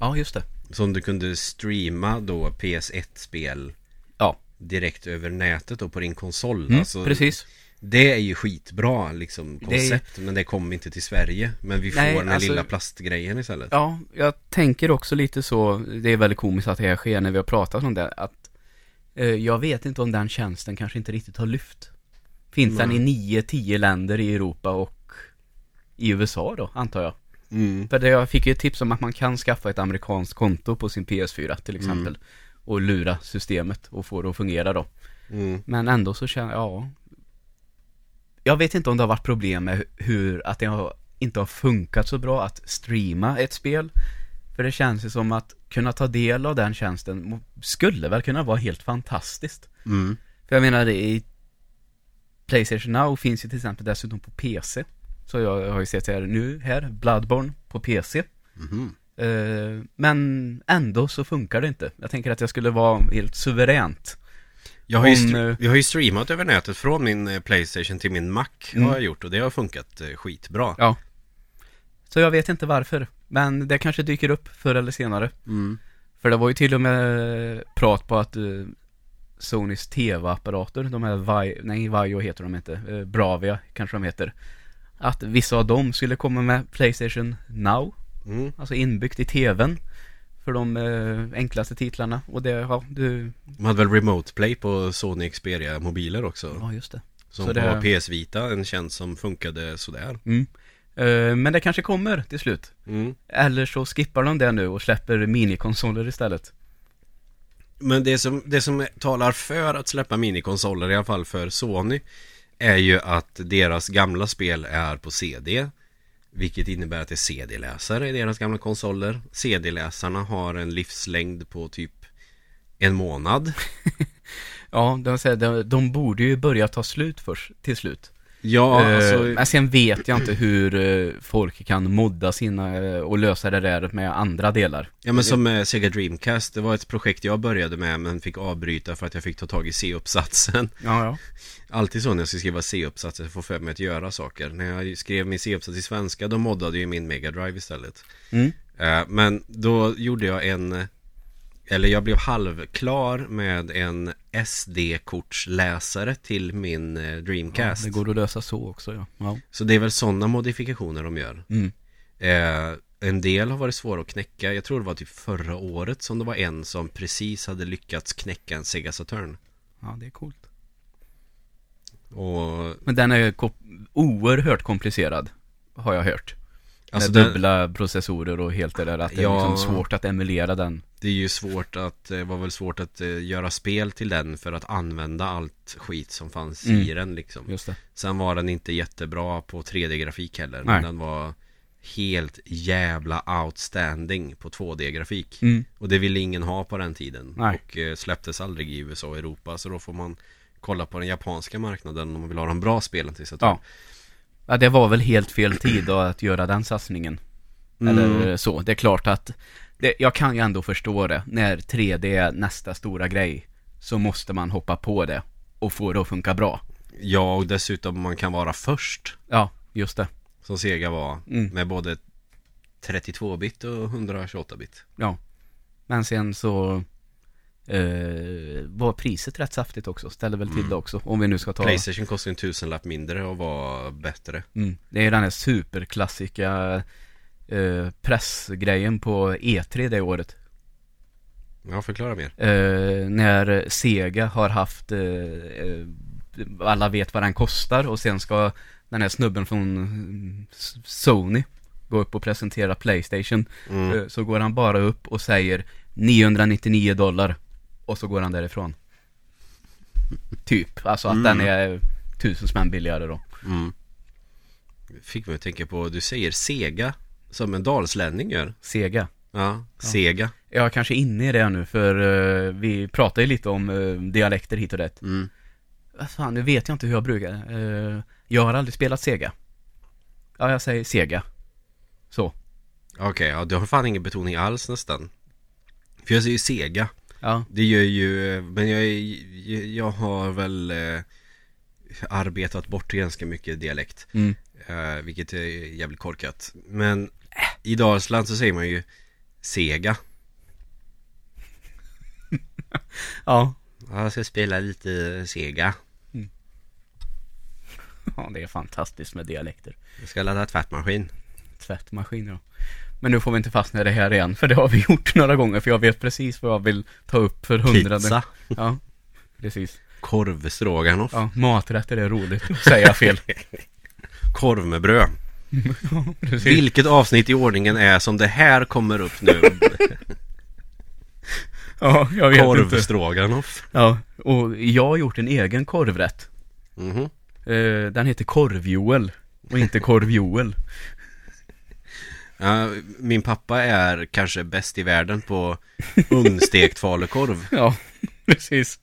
Ja, just det. Som du kunde streama då PS1-spel Ja. direkt över nätet då på din konsol. Mm, alltså, precis. Det är ju skitbra liksom Det- koncept men det kommer inte till Sverige. Men vi får Nej, den här alltså- lilla plastgrejen istället. Ja, jag tänker också lite så, det är väldigt komiskt att det här sker när vi har pratat om det, att eh, jag vet inte om den tjänsten kanske inte riktigt har lyft. Finns den i Nej. 9-10 länder i Europa och i USA då, antar jag. Mm. För det, jag fick ju ett tips om att man kan skaffa ett amerikanskt konto på sin PS4 till exempel. Och lura systemet och få det att fungera då. Mm. Men ändå så känner jag, ja. Jag vet inte om det har varit problem med hur, att det har, inte har funkat så bra att streama ett spel. För det känns ju som att kunna ta del av den tjänsten skulle väl kunna vara helt fantastiskt. Mm. För jag menar, i Playstation Now finns ju till exempel dessutom på PC. Så jag har ju sett här nu, här, Bloodborne på PC. Mhm. Eh, men ändå så funkar det inte. Jag tänker att jag skulle vara helt suveränt. Jag har, ju eh, jag har ju streamat över nätet från min eh, Playstation till min Mac Mm. har jag gjort och det har funkat skitbra. Ja. Så jag vet inte varför. Men det kanske dyker upp förr eller senare. Mm. För det var ju till och med prat på att Sonys TV-apparater, de här Vi, nej Vaio heter de inte, uh, Bravia kanske de heter. Att vissa av dem skulle komma med Playstation Now, Mm. alltså inbyggt i TVn. För de eh, enklaste titlarna. Och det, ja, du, De hade väl Remote Play på Sony Xperia mobiler också. ja just det. som så det- PS Vita, en tjänst som funkade sådär. Mm. Eh, men det kanske kommer till slut. Mm. Eller så skippar de det nu och släpper minikonsoler istället. Men det som, det som talar för att släppa minikonsoler, i alla fall för Sony, är ju att deras gamla spel är på CD. Vilket innebär att det är CD-läsare i deras gamla konsoler CD-läsarna har en livslängd på typ en månad Ja, de, säger, de, de borde ju börja ta slut först, till slut. Ja, Eh, alltså Men sen vet jag inte hur eh, folk kan modda sina eh, och lösa det där med andra delar. Ja men som Sega Dreamcast Det var ett projekt jag började med men fick avbryta för att jag fick ta tag i C-uppsatsen Ja, ja. Alltid så när jag ska skriva C-uppsatser får för mig att göra saker När jag skrev min C-uppsats i svenska då moddade jag min Mega Drive istället Mm. Men då gjorde jag en Eller jag blev halvklar med en SD-kortsläsare till min eh, ja. Dreamcast Det går att lösa så också, ja. ja. Så det är väl sådana modifikationer de gör Mm. Eh, en del har varit svåra att knäcka. Jag tror det var typ förra året som det var en som precis hade lyckats knäcka en Sega Saturn. Ja, det är coolt. Och Men den är oerhört komplicerad, har jag hört. alltså med den, dubbla processorer och helt det där, att det är Ja. liksom svårt att emulera den. Det är ju svårt att, det var väl svårt att eh, göra spel till den för att använda allt skit som fanns i Mm. den liksom. Just det. Sen var den inte jättebra på 3D-grafik heller. Nej. Men den var helt jävla outstanding på 2D-grafik. Mm. Och det ville ingen ha på den tiden. Nej. Och eh, släpptes aldrig i USA och Europa. Så då får man kolla på den japanska marknaden om man vill ha de bra spelen till Saturn. Ja. Ja, det var väl helt fel tid då att göra den satsningen. Mm. Eller så. Det är klart att, det, jag kan ju ändå förstå det. När 3D är nästa stora grej, så måste man hoppa på det och få det att funka bra. Ja, och dessutom man kan vara först. Ja, just det. Som Sega var. Mm. Med både 32-bit och 128-bit. Ja. Men sen så eh, var priset rätt saftigt också. Ställde väl till Mm. det också. Om vi nu ska ta... Playstation kostar en tusenlapp mindre och var bättre. Mm. Det är ju den här superklassiska eh, pressgrejen på E3 det året. Ja, förklara mer. Eh, när Sega har haft, eh, eh, alla vet vad den kostar och sen ska den här snubben från S- Sony gå upp och presentera Playstation. Mm. Eh, så går han bara upp och säger 999 dollar och så går han därifrån. Typ, alltså att Mm. den är tusen spänn billigare då. Mm. Fick mig att tänka på, du säger Sega som en dalslänning gör. Sega. Ja, Sega. Jag är kanske inne i det nu för eh, vi pratar ju lite om eh, dialekter hit och dit. Mm. Vad fan, nu vet jag inte hur jag brukar. Eh, jag har aldrig spelat Sega. Ja, jag säger Sega. Så. Okej, ja, du har fan ingen betoning alls nästan. För jag säger Sega. Ja. Det gör ju, men jag, är- jag har väl eh, arbetat bort ganska mycket dialekt. Mm. Eh, vilket är jävligt korkat. Men i Dalsland så säger man ju Sega. Ja. Ja, jag ska spela lite Sega. Ja, det är fantastiskt med dialekter. Jag ska ladda tvättmaskin. Tvättmaskin, ja. Men nu får vi inte fastna i det här igen, för det har vi gjort några gånger, för jag vet precis vad jag vill ta upp för hundrade. Pizza. Ja, precis. Korvstroganoff. Ja, maträtter är roligt att säga fel. Korv med bröd. Ja, precis. Vilket avsnitt i ordningen är som det här kommer upp nu? Ja, jag vet inte. Korvstroganoff. Ja, och jag har gjort en egen korvrätt. Mhm. Eh, den heter Korv-Joel och inte Korv-Joel. Ja, min pappa är kanske bäst i världen på ugnstekt falukorv. Ja, precis.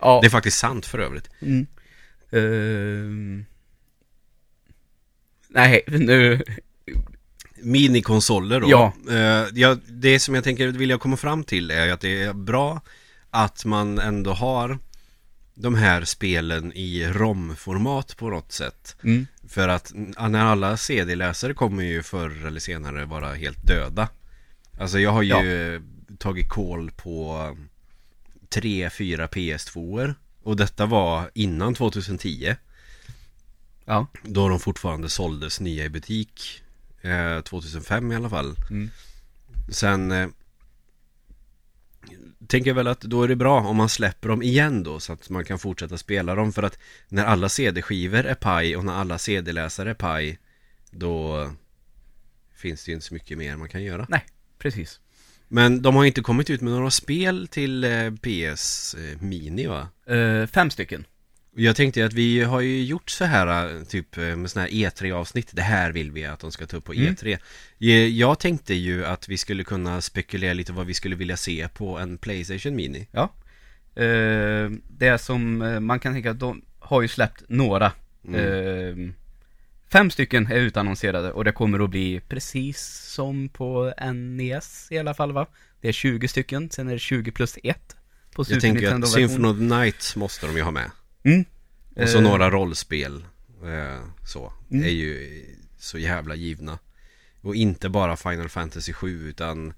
Ja. Det är faktiskt sant för övrigt. Mm. Ehm. Nej, nu... Minikonsoler då. Ja. Eh, ja, det som jag tänker vilja komma fram till är att det är bra att man ändå har de här spelen i ROM-format på något sätt. Mm. För att när alla CD-läsare kommer ju förr eller senare vara helt döda. Alltså jag har ju tagit koll på tre, fyra PS2-er. Och detta var innan 2010. Ja. Då de fortfarande såldes nya i butik. Eh, 2005 i alla fall. Mm. Sen eh, tänker jag väl att då är det bra om man släpper dem igen då så att man kan fortsätta spela dem för att när alla CD-skivor är paj och när alla CD-läsare är paj då finns det ju inte så mycket mer man kan göra. Nej, precis. Men de har inte kommit ut med några spel till eh, PS eh, Mini va? Eh, fem stycken. Jag tänkte att vi har ju gjort så här eh, typ eh, med såna här E3 avsnitt Det här vill vi att de ska ta upp på Mm. E3 Eh, Jag tänkte ju att vi skulle kunna spekulera lite vad vi skulle vilja se på en Playstation Mini Ja. Eh, det som eh, man kan tänka att de har ju släppt några. Mm. Eh, fem stycken är utannonserade och det kommer att bli precis som på NES i alla fall va? Det är 20 stycken, sen är det 20 plus 1 på Jag tänker att. Symphony of Night måste de ju ha med Mm. Och så Eh, några rollspel eh, Så, Mm. är ju så jävla givna Och inte bara Final Fantasy 7 utan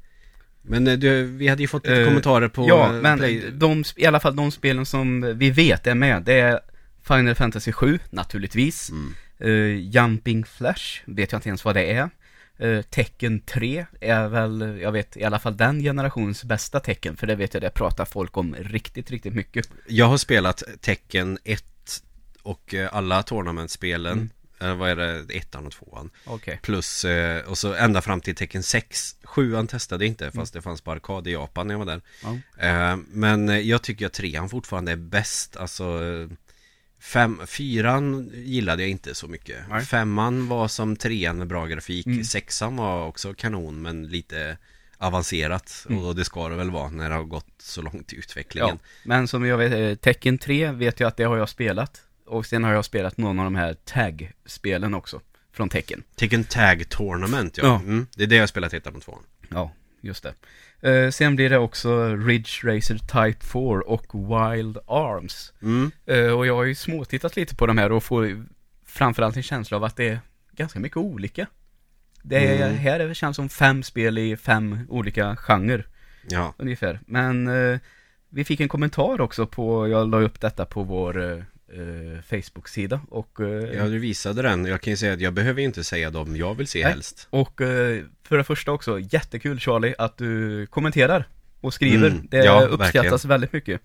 Men eh, du, vi hade ju fått lite Eh, kommentarer på Ja, men Play... de, i alla fall de spelen som vi vet är med, det är Final Fantasy 7, naturligtvis. Mm. Eh, Jumping Flash, vet jag inte ens vad det är. Uh, tecken 3 är väl, jag vet i alla fall den generations bästa tecken, för det vet jag det pratar folk om riktigt, riktigt mycket. Jag har spelat Tekken 1 och eh, alla tournamentspelen Mm. Eller vad är det? Ettan och tvåan Okej. Plus, eh, och så ända fram till Tekken 6 Sjuan testade jag inte fast Mm. det fanns på arkad i Japan när jag var där. Eh, Men eh, jag tycker att trean fortfarande är bäst Alltså eh, fem, Fyran gillade jag inte så mycket Nej. Femman var som trean med bra grafik Mm. Sexan var också kanon men lite avancerat Mm. Och det ska det väl vara när det har gått så långt i utvecklingen Ja, men som jag vet, eh, Tekken 3 vet jag att det har jag spelat. Och sen har jag spelat någon av de här tag-spelen också, från Tekken. Tekken Tag Tournament ja, Ja. Mm, Det är det jag har spelat ettan och tvåan Ja, just det. Eh, sen blir det också Ridge Racer Type 4 och Wild Arms. mm. Eh, och jag har ju småtittat lite på de här och får framförallt en känsla av att det är ganska mycket olika. Det är, Mm. här är det känns som fem spel i fem olika genrer Ja, ungefär. Men eh, vi fick en kommentar också på, jag la upp detta på vår eh, Facebook-sida och, eh, ja du visade den Jag kan ju säga att jag behöver inte säga dem jag vill se Nej. helst och eh, för det första också, jättekul Charlie att du kommenterar och skriver. Mm, Det ja, uppskattas verkligen. väldigt mycket.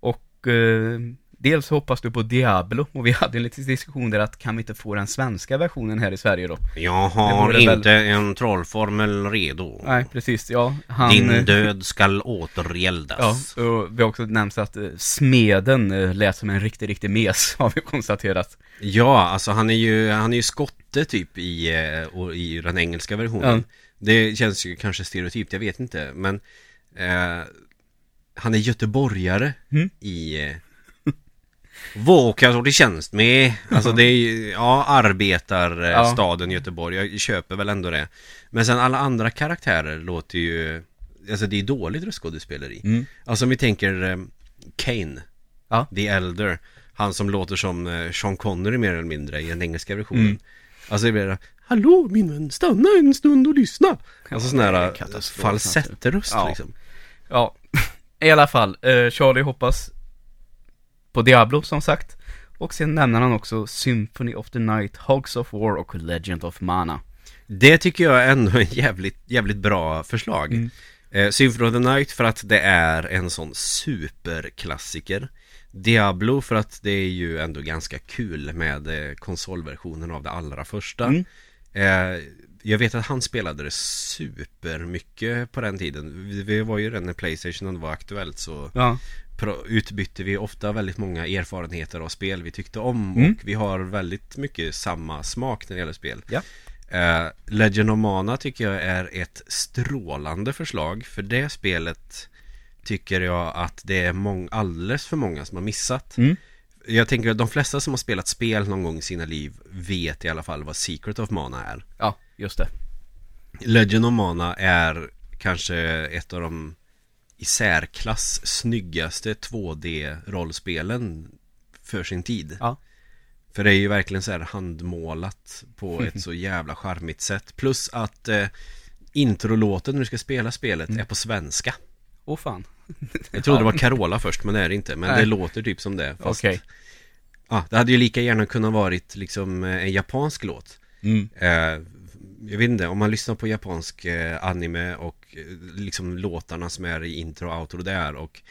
Och eh, dels hoppas du på Diablo och vi hade en liten diskussion där att kan vi inte få den svenska versionen här i Sverige då? Jag har vore väl- inte en trollformel redo Nej, precis, ja. Han, Din eh, död skall Ja, återgäldas och vi har också nämnt att eh, smeden eh, lät som en riktig, riktig mes, har vi konstaterat. Ja, alltså han är ju, han är ju skotte typ i, i den engelska versionen Ja. Det känns ju kanske stereotypt, jag vet inte Men eh, Han är göteborgare Mm. i eh, så till tjänst med Alltså det är ju, ja, arbetarstaden Göteborg Jag köper väl ändå det Men sen alla andra karaktärer låter ju Alltså det är dåligt röstskådespeleri Mm. Alltså om vi tänker eh, Kane Ja. The Elder Han som låter som eh, Sean Connery mer eller mindre i den engelska versionen Mm. Alltså det blir Hallå min vän, stanna en stund och lyssna Alltså sån här falsettröst Ja. liksom Ja, i alla fall. Eh, Charlie hoppas på Diablo som sagt. Och sen nämner han också Symphony of the Night, Hogs of War och Legend of Mana. Det tycker jag ändå är jävligt, jävligt bra förslag Mm. eh, Symphony of the Night för att det är en sån superklassiker Diablo för att det är ju ändå ganska kul med eh, konsolversionen av det allra första Mm. eh, Jag vet att han spelade det supermycket på den tiden Vi, vi var ju redan när Playstation var aktuellt så Ja, utbytte vi ofta väldigt många erfarenheter av spel vi tyckte om Mm. och vi har väldigt mycket samma smak när det gäller spel. Ja. Eh, Legend of Mana tycker jag är ett strålande förslag för det spelet tycker jag att det är mång- alldeles för många som har missat. Mm. Jag tänker att de flesta som har spelat spel någon gång i sina liv vet i alla fall vad Secret of Mana är. ja, just det. Legend of Mana är kanske ett av de i särklass snyggaste 2D-rollspelen för sin tid. Ja. För det är ju verkligen så här handmålat på ett så jävla charmigt sätt. Plus att eh, introlåten när du ska spela spelet Mm. är på svenska. Åh fan. Jag trodde det var Carola först men det är det inte. Men Nej. det låter typ som det. Fast, Okej. ja, det hade ju lika gärna kunnat varit liksom eh, en japansk låt. Mm. Eh, jag vet inte, om man lyssnar på japansk eh, anime och eh, liksom låtarna som är i intro och outro där och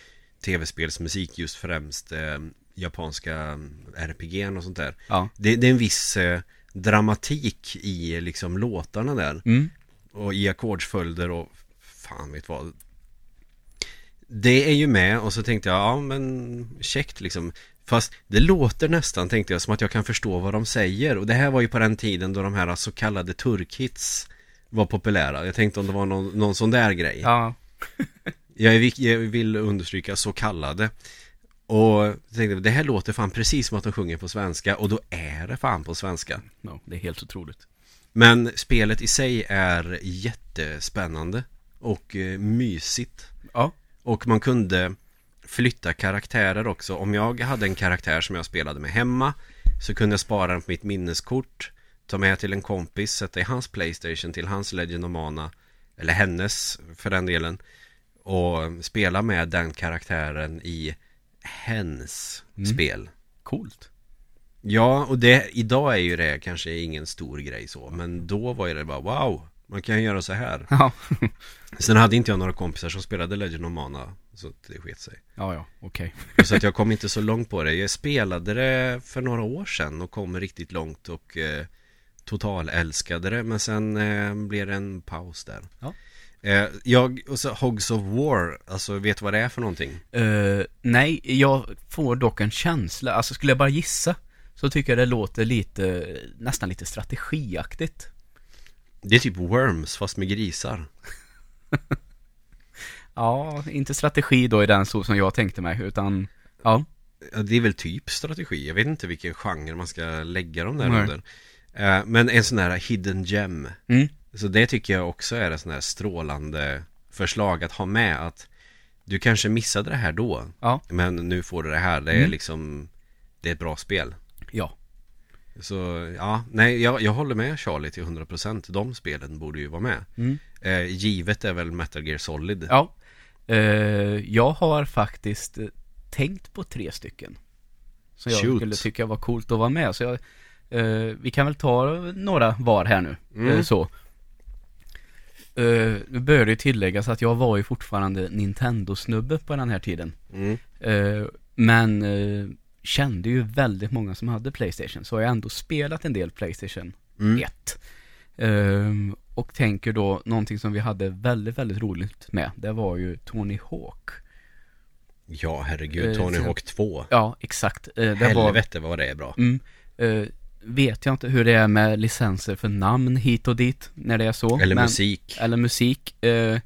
tv-spelsmusik just främst eh, japanska RPG'n och sånt där. Ja. Det, det är en viss eh, dramatik i liksom låtarna där Mm. och i ackordsföljder och fan vet vad. Det är ju med och så tänkte jag, ja men käckt liksom. Fast det låter nästan, tänkte jag, som att jag kan förstå vad de säger. Och det här var ju på den tiden då de här så kallade turkhits var populära. Jag tänkte om det var någon, någon sån där grej. Ja, Jag, jag vill understryka så kallade. Och tänkte, det här låter fan precis som att de sjunger på svenska. Och då är det fan på svenska. no, det är helt otroligt. Men spelet i sig är jättespännande. Och eh, mysigt. Ja, Och man kunde flytta karaktärer också. Om jag hade en karaktär som jag spelade med hemma så kunde jag spara den på mitt minneskort, ta med till en kompis, sätta i hans Playstation till hans Legend of Mana, eller hennes för den delen, och spela med den karaktären i hens Mm. spel. coolt. Ja, och det, idag är ju det kanske ingen stor grej så, men då var det bara wow, man kan göra så här. Ja, Sen hade inte jag några kompisar som spelade Legend of Mana, så att det sket sig. ja, ja okej. Så att jag kom inte så långt på det. Jag spelade det för några år sedan och kom riktigt långt och eh, total älskade det. Men sen eh, blev det en paus där. Ja. Eh, jag, och så Hogs of War, alltså vet du vad det är för någonting? Eh, nej, jag får dock en känsla, alltså skulle jag bara gissa så tycker jag det låter lite, nästan lite strategiaktigt. Det är typ Worms fast med grisar. Ja, inte strategi då i den så som jag tänkte mig, utan ja, Det är väl typ strategi. Jag vet inte vilken genre man ska lägga dem där Nej. under. Eh, men en sån här hidden gem. mm, Så det tycker jag också är ett sån här strålande förslag att ha med att du kanske missade det här då. ja, Men nu får du det här. Det är Mm. liksom Det är ett bra spel. ja, Så ja, nej jag, jag håller med Charlie till 100% De spelen borde ju vara med. mm, Eh, givet är väl Metal Gear Solid. ja. Eh, jag har faktiskt eh, tänkt på tre stycken. Så jag Shoot. skulle tycka var coolt att vara med, så jag, eh, vi kan väl ta några var här nu, Mm. så. Uh, nu bör det tilläggas att jag var ju fortfarande Nintendo-snubbe på den här tiden. Mm. Eh, men eh, kände ju väldigt många som hade Playstation, så har jag ändå spelat en del Playstation Mm. 1. Ehm, och tänker då, någonting som vi hade väldigt, väldigt roligt med, det var ju Tony Hawk. Ja herregud, Eh, Tony Hawk 2. Ja, exakt. Eh, det var, Helvete vad det är bra. mm, eh, vet jag inte hur det är med licenser för namn hit och dit, när det är så. Eller men, musik. Eller musik. Eh,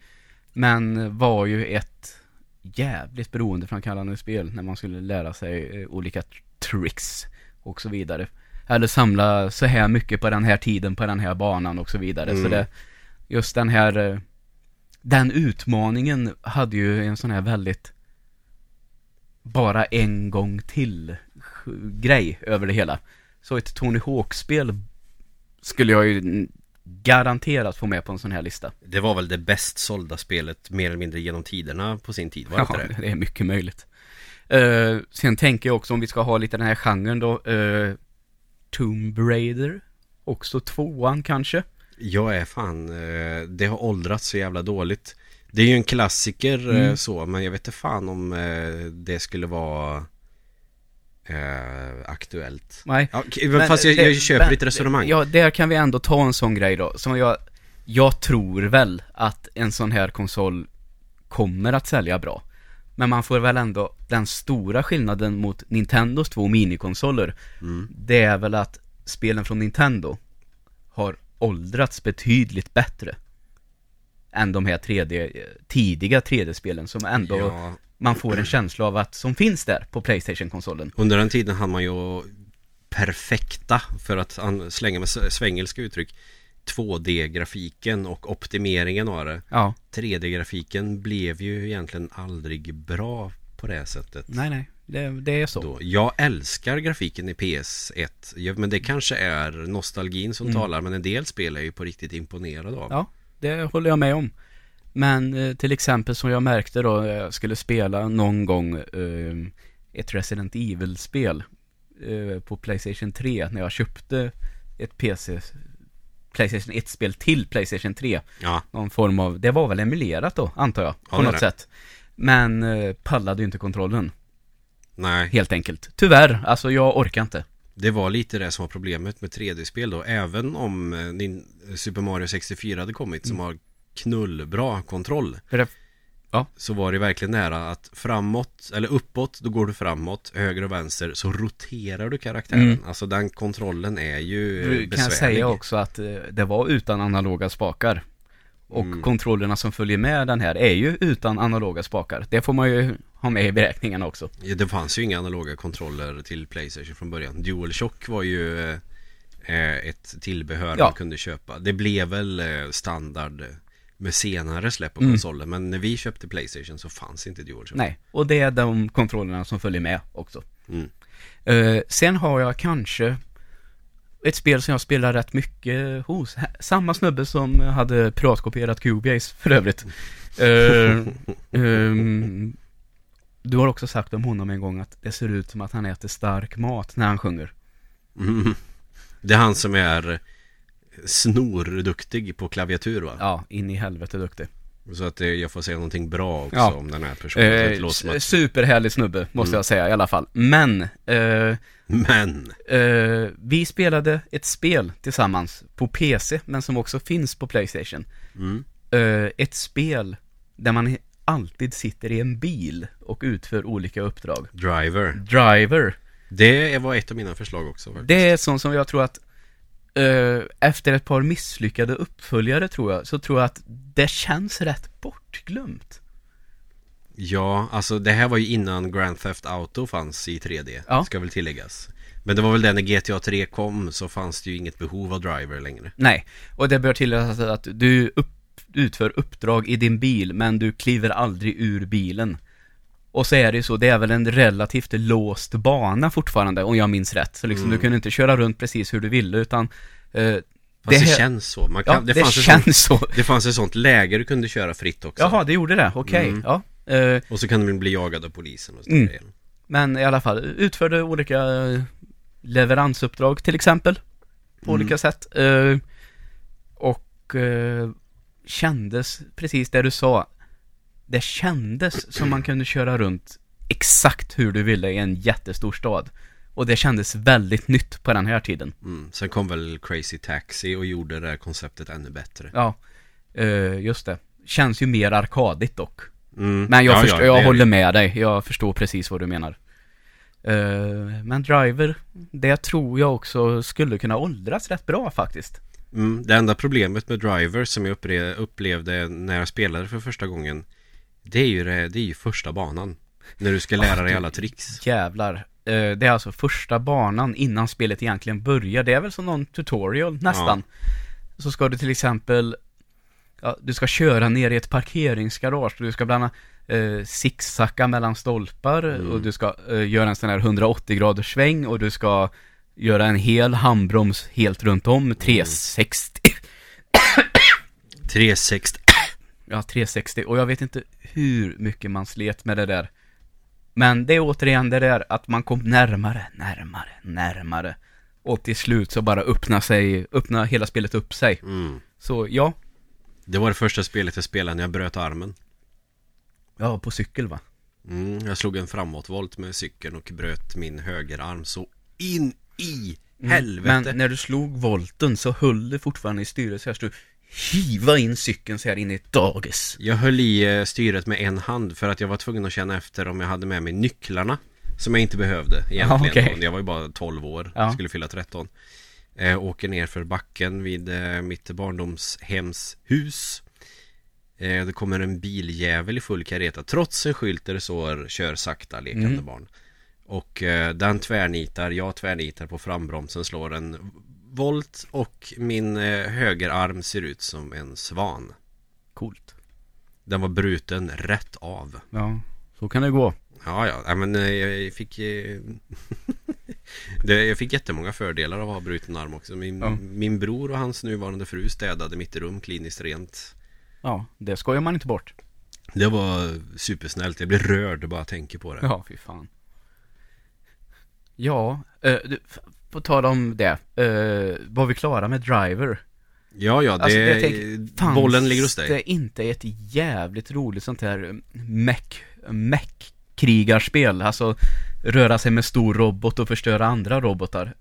men var ju ett jävligt beroendeframkallande spel när man skulle lära sig eh, olika tr- tricks och så vidare. Eller samla så här mycket på den här tiden på den här banan och så vidare. Så Mm. det, just den här, eh, den utmaningen hade ju en sån här väldigt bara en gång till grej över det hela. Så ett Tony Hawk-spel skulle jag ju garanterat få med på en sån här lista. Det var väl det bäst sålda spelet mer eller mindre genom tiderna på sin tid, var det Ja, inte det? det är mycket möjligt. Eh, sen tänker jag också om vi ska ha lite den här genren då, uh, Tomb Raider, också tvåan kanske. Jag är fan, eh, det har åldrats så jävla dåligt Det är ju en klassiker eh, Mm. så, men jag vet inte fan om eh, det skulle vara aktuellt Nej. ja, men Fast jag, det- jag köper men- ditt resonemang Ja, där kan vi ändå ta en sån grej då, som jag, jag tror väl att en sån här konsol kommer att sälja bra. Men man får väl ändå, den stora skillnaden mot Nintendos två minikonsoler, mm. det är väl att spelen från Nintendo har åldrats betydligt bättre än de här 3D, tidiga 3D-spelen som ändå ja, man får en känsla av att, som finns där på Playstation-konsolen. Under den tiden hade man ju perfekta, för att slänga med svengelska uttryck 2D-grafiken och optimeringen av det Ja, 3D-grafiken blev ju egentligen aldrig bra på det sättet nej nej, det, det är så. Då. Jag älskar grafiken i PS1 ja, Men det kanske är nostalgin som Mm. talar Men en del spel är ju på riktigt imponerad av Ja, det håller jag med om. Men eh, till exempel som jag märkte då, jag skulle spela någon gång eh, ett Resident Evil-spel eh, på Playstation 3 när jag köpte ett PC Playstation 1-spel till Playstation 3. Ja, Någon form av, det var väl emulerat då, antar jag, Ja, på något det. sätt. Men eh, pallade ju inte kontrollen, nej helt enkelt. Tyvärr, alltså jag orkar inte. Det var lite det som var problemet med 3D-spel då Även om eh, Super Mario 64 hade kommit Mm. som har knullbra kontroll För det, Ja. Så var det verkligen nära att framåt, eller uppåt, då går du framåt, höger och vänster, så roterar du karaktären. Mm. Alltså den kontrollen är ju Du kan besvärlig. säga också att eh, det var utan analoga spakar. Och Mm. kontrollerna som följer med den här är ju utan analoga spakar. Det får man ju ha med i beräkningarna också. Ja, Det fanns ju inga analoga kontroller till Playstation från början. DualShock var ju eh, ett tillbehör Ja. man kunde köpa. Det blev väl eh, standard med senare släpp på Mm. konsolen. Men när vi köpte Playstation så fanns inte DualShock. Nej, och det är de kontrollerna som följer med också. Mm. Eh, sen har jag kanske ett spel som jag spelar rätt mycket hos. Samma snubbe som hade piratkopierat Cubase för övrigt. Eh, ehm, du har också sagt om honom en gång att det ser ut som att han äter stark mat när han sjunger. Mm. Det är han som är snorduktig på klaviatur va? Ja, in i helvete duktig. Så att eh, jag får säga någonting bra också Ja. om den här personen. Eh, att... superhärlig snubbe, måste Mm. jag säga i alla fall. Men, eh, Men! eh, vi spelade ett spel tillsammans på PC, men som också finns på Playstation. Mm. Eh, ett spel där man alltid sitter i en bil och utför olika uppdrag. Driver. Driver. Det var ett av mina förslag också faktiskt. Det är sånt som jag tror att efter ett par misslyckade uppföljare tror jag, så tror jag att det känns rätt bortglömt. Ja, alltså det här var ju innan Grand Theft Auto fanns i 3D. Ja. Ska väl tilläggas. Men det var väl det när GTA 3 kom så fanns det ju inget behov av driver längre. Nej, och det bör tilläggas att du upp, utför uppdrag i din bil, men du kliver aldrig ur bilen. Och så är det ju så, det är väl en relativt låst bana fortfarande, om jag minns rätt. Så liksom, Mm. du kunde inte köra runt precis hur du ville, utan eh, Fast det, här- känns så. Man kan, Ja, det, det, fanns ett känns sånt, så. det fanns ett sånt läge du kunde köra fritt också. Jaha, det gjorde det, okej. Mm. Ja. Eh, Och så kan du bli jagad av polisen och sådär Mm. igen. men i alla fall, utförde olika eh, leveransuppdrag till exempel. På Mm. olika sätt. Eh, och eh, kändes, precis det du sa, det kändes som man kunde köra runt exakt hur du ville i en jättestor stad. Och det kändes väldigt nytt på den här tiden. Mm. Sen kom väl Crazy Taxi och gjorde det här konceptet ännu bättre. Ja, eh, just det. Känns ju mer arkadigt dock. Mm. Men jag, Ja, förstår, ja, jag håller med dig, jag förstår precis vad du menar. Eh, men Driver, det tror jag också skulle kunna åldras rätt bra faktiskt. Mm, det enda problemet med Driver som jag upplevde när jag spelade för första gången Det är ju, det, det är ju första banan När du ska lära dig alla tricks Jävlar. Eh, det är alltså första banan innan spelet egentligen börjar. Det är väl som någon tutorial nästan. Så ska du till exempel, ja, du ska köra ner i ett parkeringsgarage. Du ska bland annat eh, zigzacka mellan stolpar Mm. och du ska eh, göra en sån här 180 graders sväng och du ska göra en hel handbroms helt runt om, 360. 360 Ja, 360. Och jag vet inte hur mycket man slet med det där. Men det är återigen det där att man kom närmare, närmare, närmare. Och till slut så bara öppna sig, öppna hela spelet upp sig. mm. Så ja, Det var det första spelet jag spelade när jag bröt armen ja på cykel va? mm, Jag slog en framåtvolt med cykeln och bröt min högerarm så in i helvete Mm. Men när du slog volten så höll du fortfarande i styret så här du hiva in cykeln så här in i ett dagis. Jag höll i eh, styret med en hand för att jag var tvungen att känna efter om jag hade med mig nycklarna Som jag inte behövde egentligen okej. då. Jag var ju bara 12 år, Ja. skulle fylla 13 eh, Åker ner för backen vid eh, mitt barndomshems hus eh, Det kommer en biljävel i full kareta Trots en skylt där det står Kör sakta lekande Mm. barn Och eh, den tvärnitar, jag tvärnitar på frambromsen Slår en volt och min eh, högerarm ser ut som en svan Coolt. den var bruten rätt av Ja, så kan det gå. Ja, ja, men eh, jag fick eh, Jag fick jättemånga fördelar av att ha bruten arm också min, Ja. min bror och hans nuvarande fru städade mitt rum kliniskt rent Ja, det skojar man inte bort. Det var supersnällt, jag blir rörd bara jag tänker på det Ja, fy fan. Ja, eh, du, på tal om det. Eh, var vi klara med Driver? Ja, ja, det, Alltså, jag tänker, bollen ligger hos dig det inte ett jävligt roligt sånt här mech, mech krigarspel? Alltså röra sig med stor robot och förstöra andra robotar.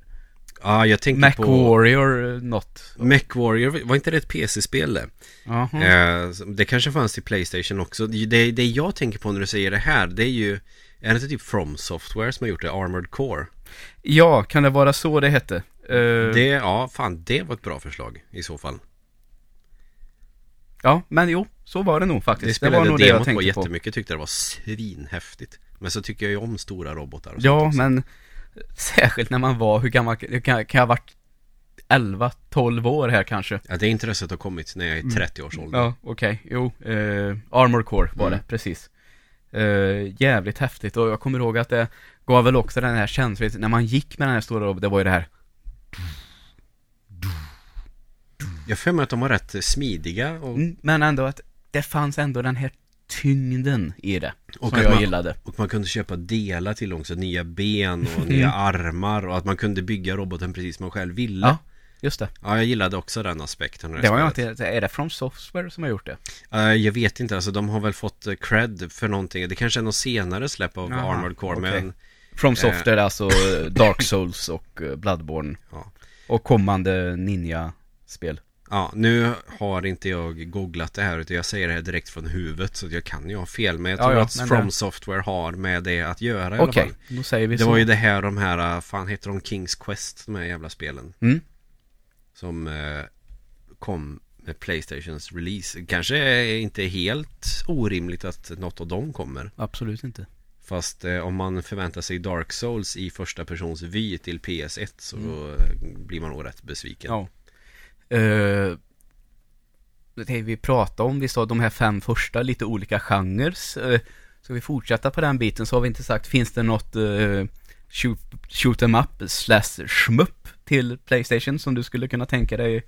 Ja, jag tänker Mac på Warrior eh, något. MechWarrior, var inte det ett PC-spel det? Eh, det kanske fanns till Playstation också. Det, det jag tänker på när du säger det här, det är ju Är det inte typ From Software som har gjort det? Armored Core? Ja, kan det vara så det hette? Eh, Det, ja, fan det var ett bra förslag i så fall. Ja, men jo, så var det nog Det faktiskt. Det, spelade var nog det demot jag på tänkte på. jättemycket, tyckte det var svinhäftigt. Men så tycker jag ju om stora robotar och Ja, men särskilt när man var, hur gammal, kan, kan jag ha varit 11, 12 år här kanske? Ja, det intresset har kommit när jag är 30 års ålder. Ja, okej, jo, eh, Armor Core var Mm. det, precis. Eh, jävligt häftigt och jag kommer ihåg att det gav väl också den här känslan, när man gick med den här stora roboten, det var ju det här Jag för mig att de var rätt smidiga och, Mm, Men ändå att det fanns ändå den här tyngden i det. Och som jag man- gillade. och man kunde köpa delar till också, nya ben och nya armar och att man kunde bygga roboten precis som man själv ville. Ja, just det. Ja, jag gillade också den aspekten. av Det var spelet. inte, är det från Software som har gjort det? Eh, jag vet inte, alltså de har väl fått eh, cred för någonting. Det kanske är något senare släpp av Jaha, Armored Core, okej. men From Software, alltså Dark Souls och eh, Bloodborne. ja. Och kommande Ninja-spel. ja, nu har inte jag googlat det här utan jag säger det här direkt från huvudet så att jag kan ju ha fel. Men jag Ja, tror ja, att men From det- Software har med det att göra i Okej, fall. då säger vi Det så. var ju det här, de här, eh, fan heter de Kings Quest, de här jävla spelen. Mm. Som eh, kom med Playstations release. Kanske är inte helt orimligt att något av dem kommer. Absolut inte. Fast eh, om man förväntar sig Dark Souls i första persons vy till PS1 så Mm. eh, blir man nog rätt besviken. Ja. Uh, det vi pratade om, vi sa de här fem första, lite olika genres. Uh, ska vi fortsätta på den biten så har vi inte sagt, finns det något uh, shoot, shoot em up slash shmup till Playstation som du skulle kunna tänka dig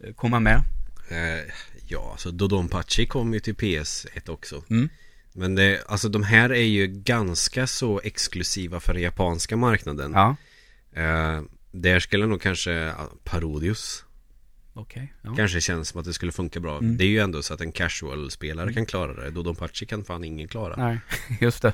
eh, komma med? Eh, ja, så Dodonpachi kom ju till PS1 också. Mm. Men det, alltså de här är ju ganska så exklusiva för den japanska marknaden. Ja, Eh, där skulle nog kanske ja, Parodius okej. ja. Kanske känns som att det skulle funka bra. Mm. Det är ju ändå så att en casual-spelare kan klara det. Dodonpachi kan fan ingen klara. Nej, just det.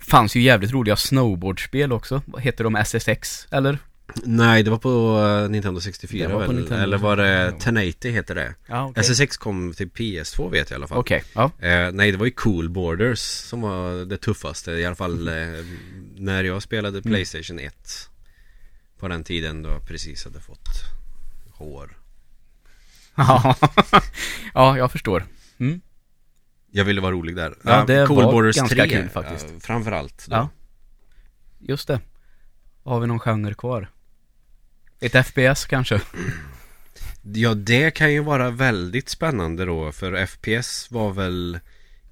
Fanns ju jävligt roliga snowboardspel också. Vad heter de? SSX, eller? Nej, det var på eh, Nintendo 64 Det var på väl? Nintendo Eller var det Ja. 1080 heter det? Ja, okej. SSX kom till PS2 vet jag i alla fall. Okej, ja. Eh, nej, det var ju Cool Borders som var det tuffaste. I alla fall eh, när jag spelade Mm. Playstation 1. På den tiden då jag precis hade fått hår. Ja, ja jag förstår. Mm. Jag ville vara rolig där. Ja, Eh, det cool var Borders ganska 3, kul faktiskt. eh, framförallt då. Ja. Just det. Har vi någon genre kvar? Ett FPS kanske? Ja, det kan ju vara väldigt spännande då för FPS var väl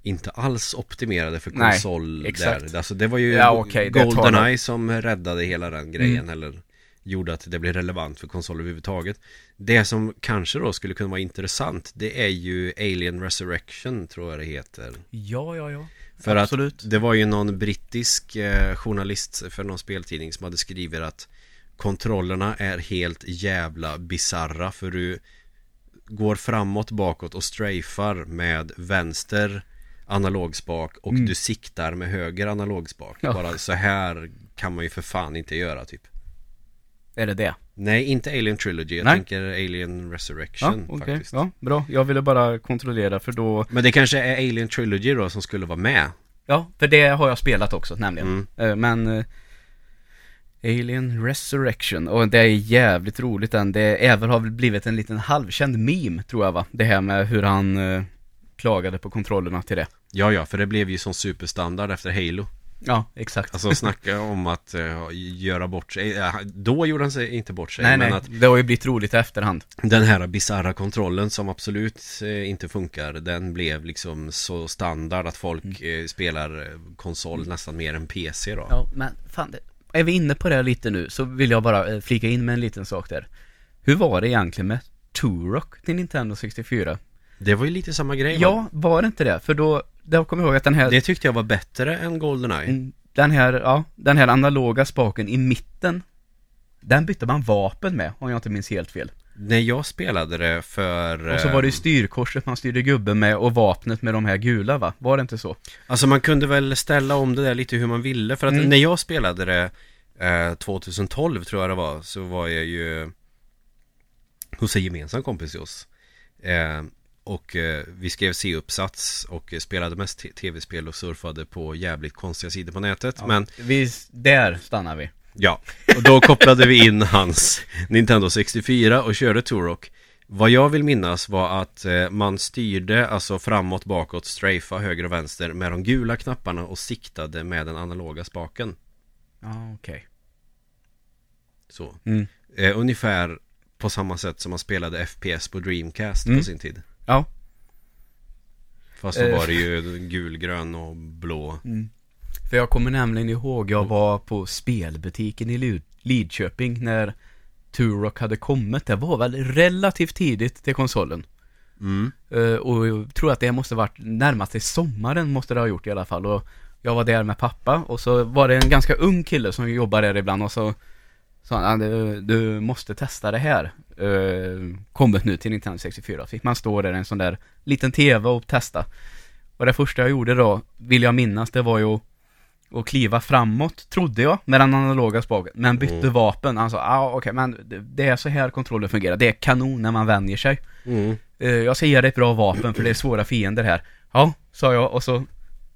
inte alls optimerade för Nej, konsol exakt. där. Alltså det var ju Ja, tar Goldeneye som räddade hela den grejen Mm. eller gjorde att det blev relevant för konsol överhuvudtaget. Det som kanske då skulle kunna vara intressant det är ju Alien Resurrection tror jag det heter. Ja, ja, ja. För Absolut. att det var ju någon brittisk eh, journalist för någon speltidning som hade skrivit att kontrollerna är helt jävla bizarra för du går framåt, bakåt och strafar med vänster analogspak och Mm. du siktar med höger analogspak. Ja. Bara så här kan man ju för fan inte göra typ. Är det det? Nej, inte Alien Trilogy. Jag Nej. tänker Alien Ja, Resurrection okej. faktiskt. Ja, bra. Jag ville bara kontrollera för då... Men det kanske är Alien Trilogy då som skulle vara med. Ja, för det har jag spelat också nämligen. Mm. Eh, Men... Alien Resurrection, och det är jävligt roligt den. Det även har väl blivit en liten halvkänd meme, tror jag va? Det här med hur han eh, klagade på kontrollerna till det. Ja, ja, för det blev ju som superstandard efter Halo. Ja, exakt. Alltså snacka om att eh, göra bort sig. Eh, Då gjorde han sig inte bort sig. nej, men nej. att Det har ju blivit roligt i efterhand. den här bizarra kontrollen som absolut eh, inte funkar. Den blev liksom så standard att folk eh, spelar konsol nästan mer än PC då. Mm. Ja, men fan, det, är vi inne på det lite nu så vill jag bara eh, flika in med en liten sak där. Hur var det egentligen med Turok till Nintendo 64? Det var ju lite samma grej va? Ja, var det inte det? För då, då kommer jag ihåg att den här, Det tyckte jag var bättre än Goldeneye. mm, den här, ja, den här analoga spaken i mitten, den bytte man vapen med, om jag inte minns helt fel. När jag spelade det för... Och så var det ju eh, styrkorset man styrde gubben med och vapnet med de här gula va? Var det inte så? Alltså man kunde väl ställa om det där lite hur man ville För att Mm. när jag spelade det eh, 2012 tror jag det var Så var jag ju Hos en gemensam kompis till oss eh, Och eh, vi skrev C-uppsats Och spelade mest tv-spel och surfade på jävligt konstiga sidor på nätet Ja. Men Vi, där stannar vi. Ja, och då kopplade vi in hans Nintendo 64 och körde Turok Vad jag vill minnas var att eh, man styrde alltså framåt, bakåt, strafa höger och vänster med de gula knapparna och siktade med den analoga spaken Ja, okej. Så Mm. eh, Ungefär på samma sätt som man spelade FPS på Dreamcast Mm. på sin tid Ja. Fast då Eh. var det ju gul, grön och blå För jag kommer nämligen ihåg, jag var på spelbutiken i Lid- Lidköping när Turok hade kommit. Det var väl relativt tidigt till konsolen. mm. Eh, och jag tror att det måste varit närmast till sommaren måste det ha gjort i alla fall. Och jag var där med pappa och så var det en ganska ung kille som jobbar där ibland och så sa han, "Ah, du, du måste testa det här. Uh, kommit nu till Nintendo 64. Fick man stå där i en sån där liten TV och testa. Och det första jag gjorde då, vill jag minnas, det var ju att- att kliva framåt, trodde jag, med den analoga spaken. Men bytte Mm. vapen. Han sa, ja ah, okej men det, är så här kontrollen fungerar. Det är kanon när man vänjer sig. Mm. Eh, jag ska ge dig ett bra vapen för det är svåra fiender här. Ja, sa jag och så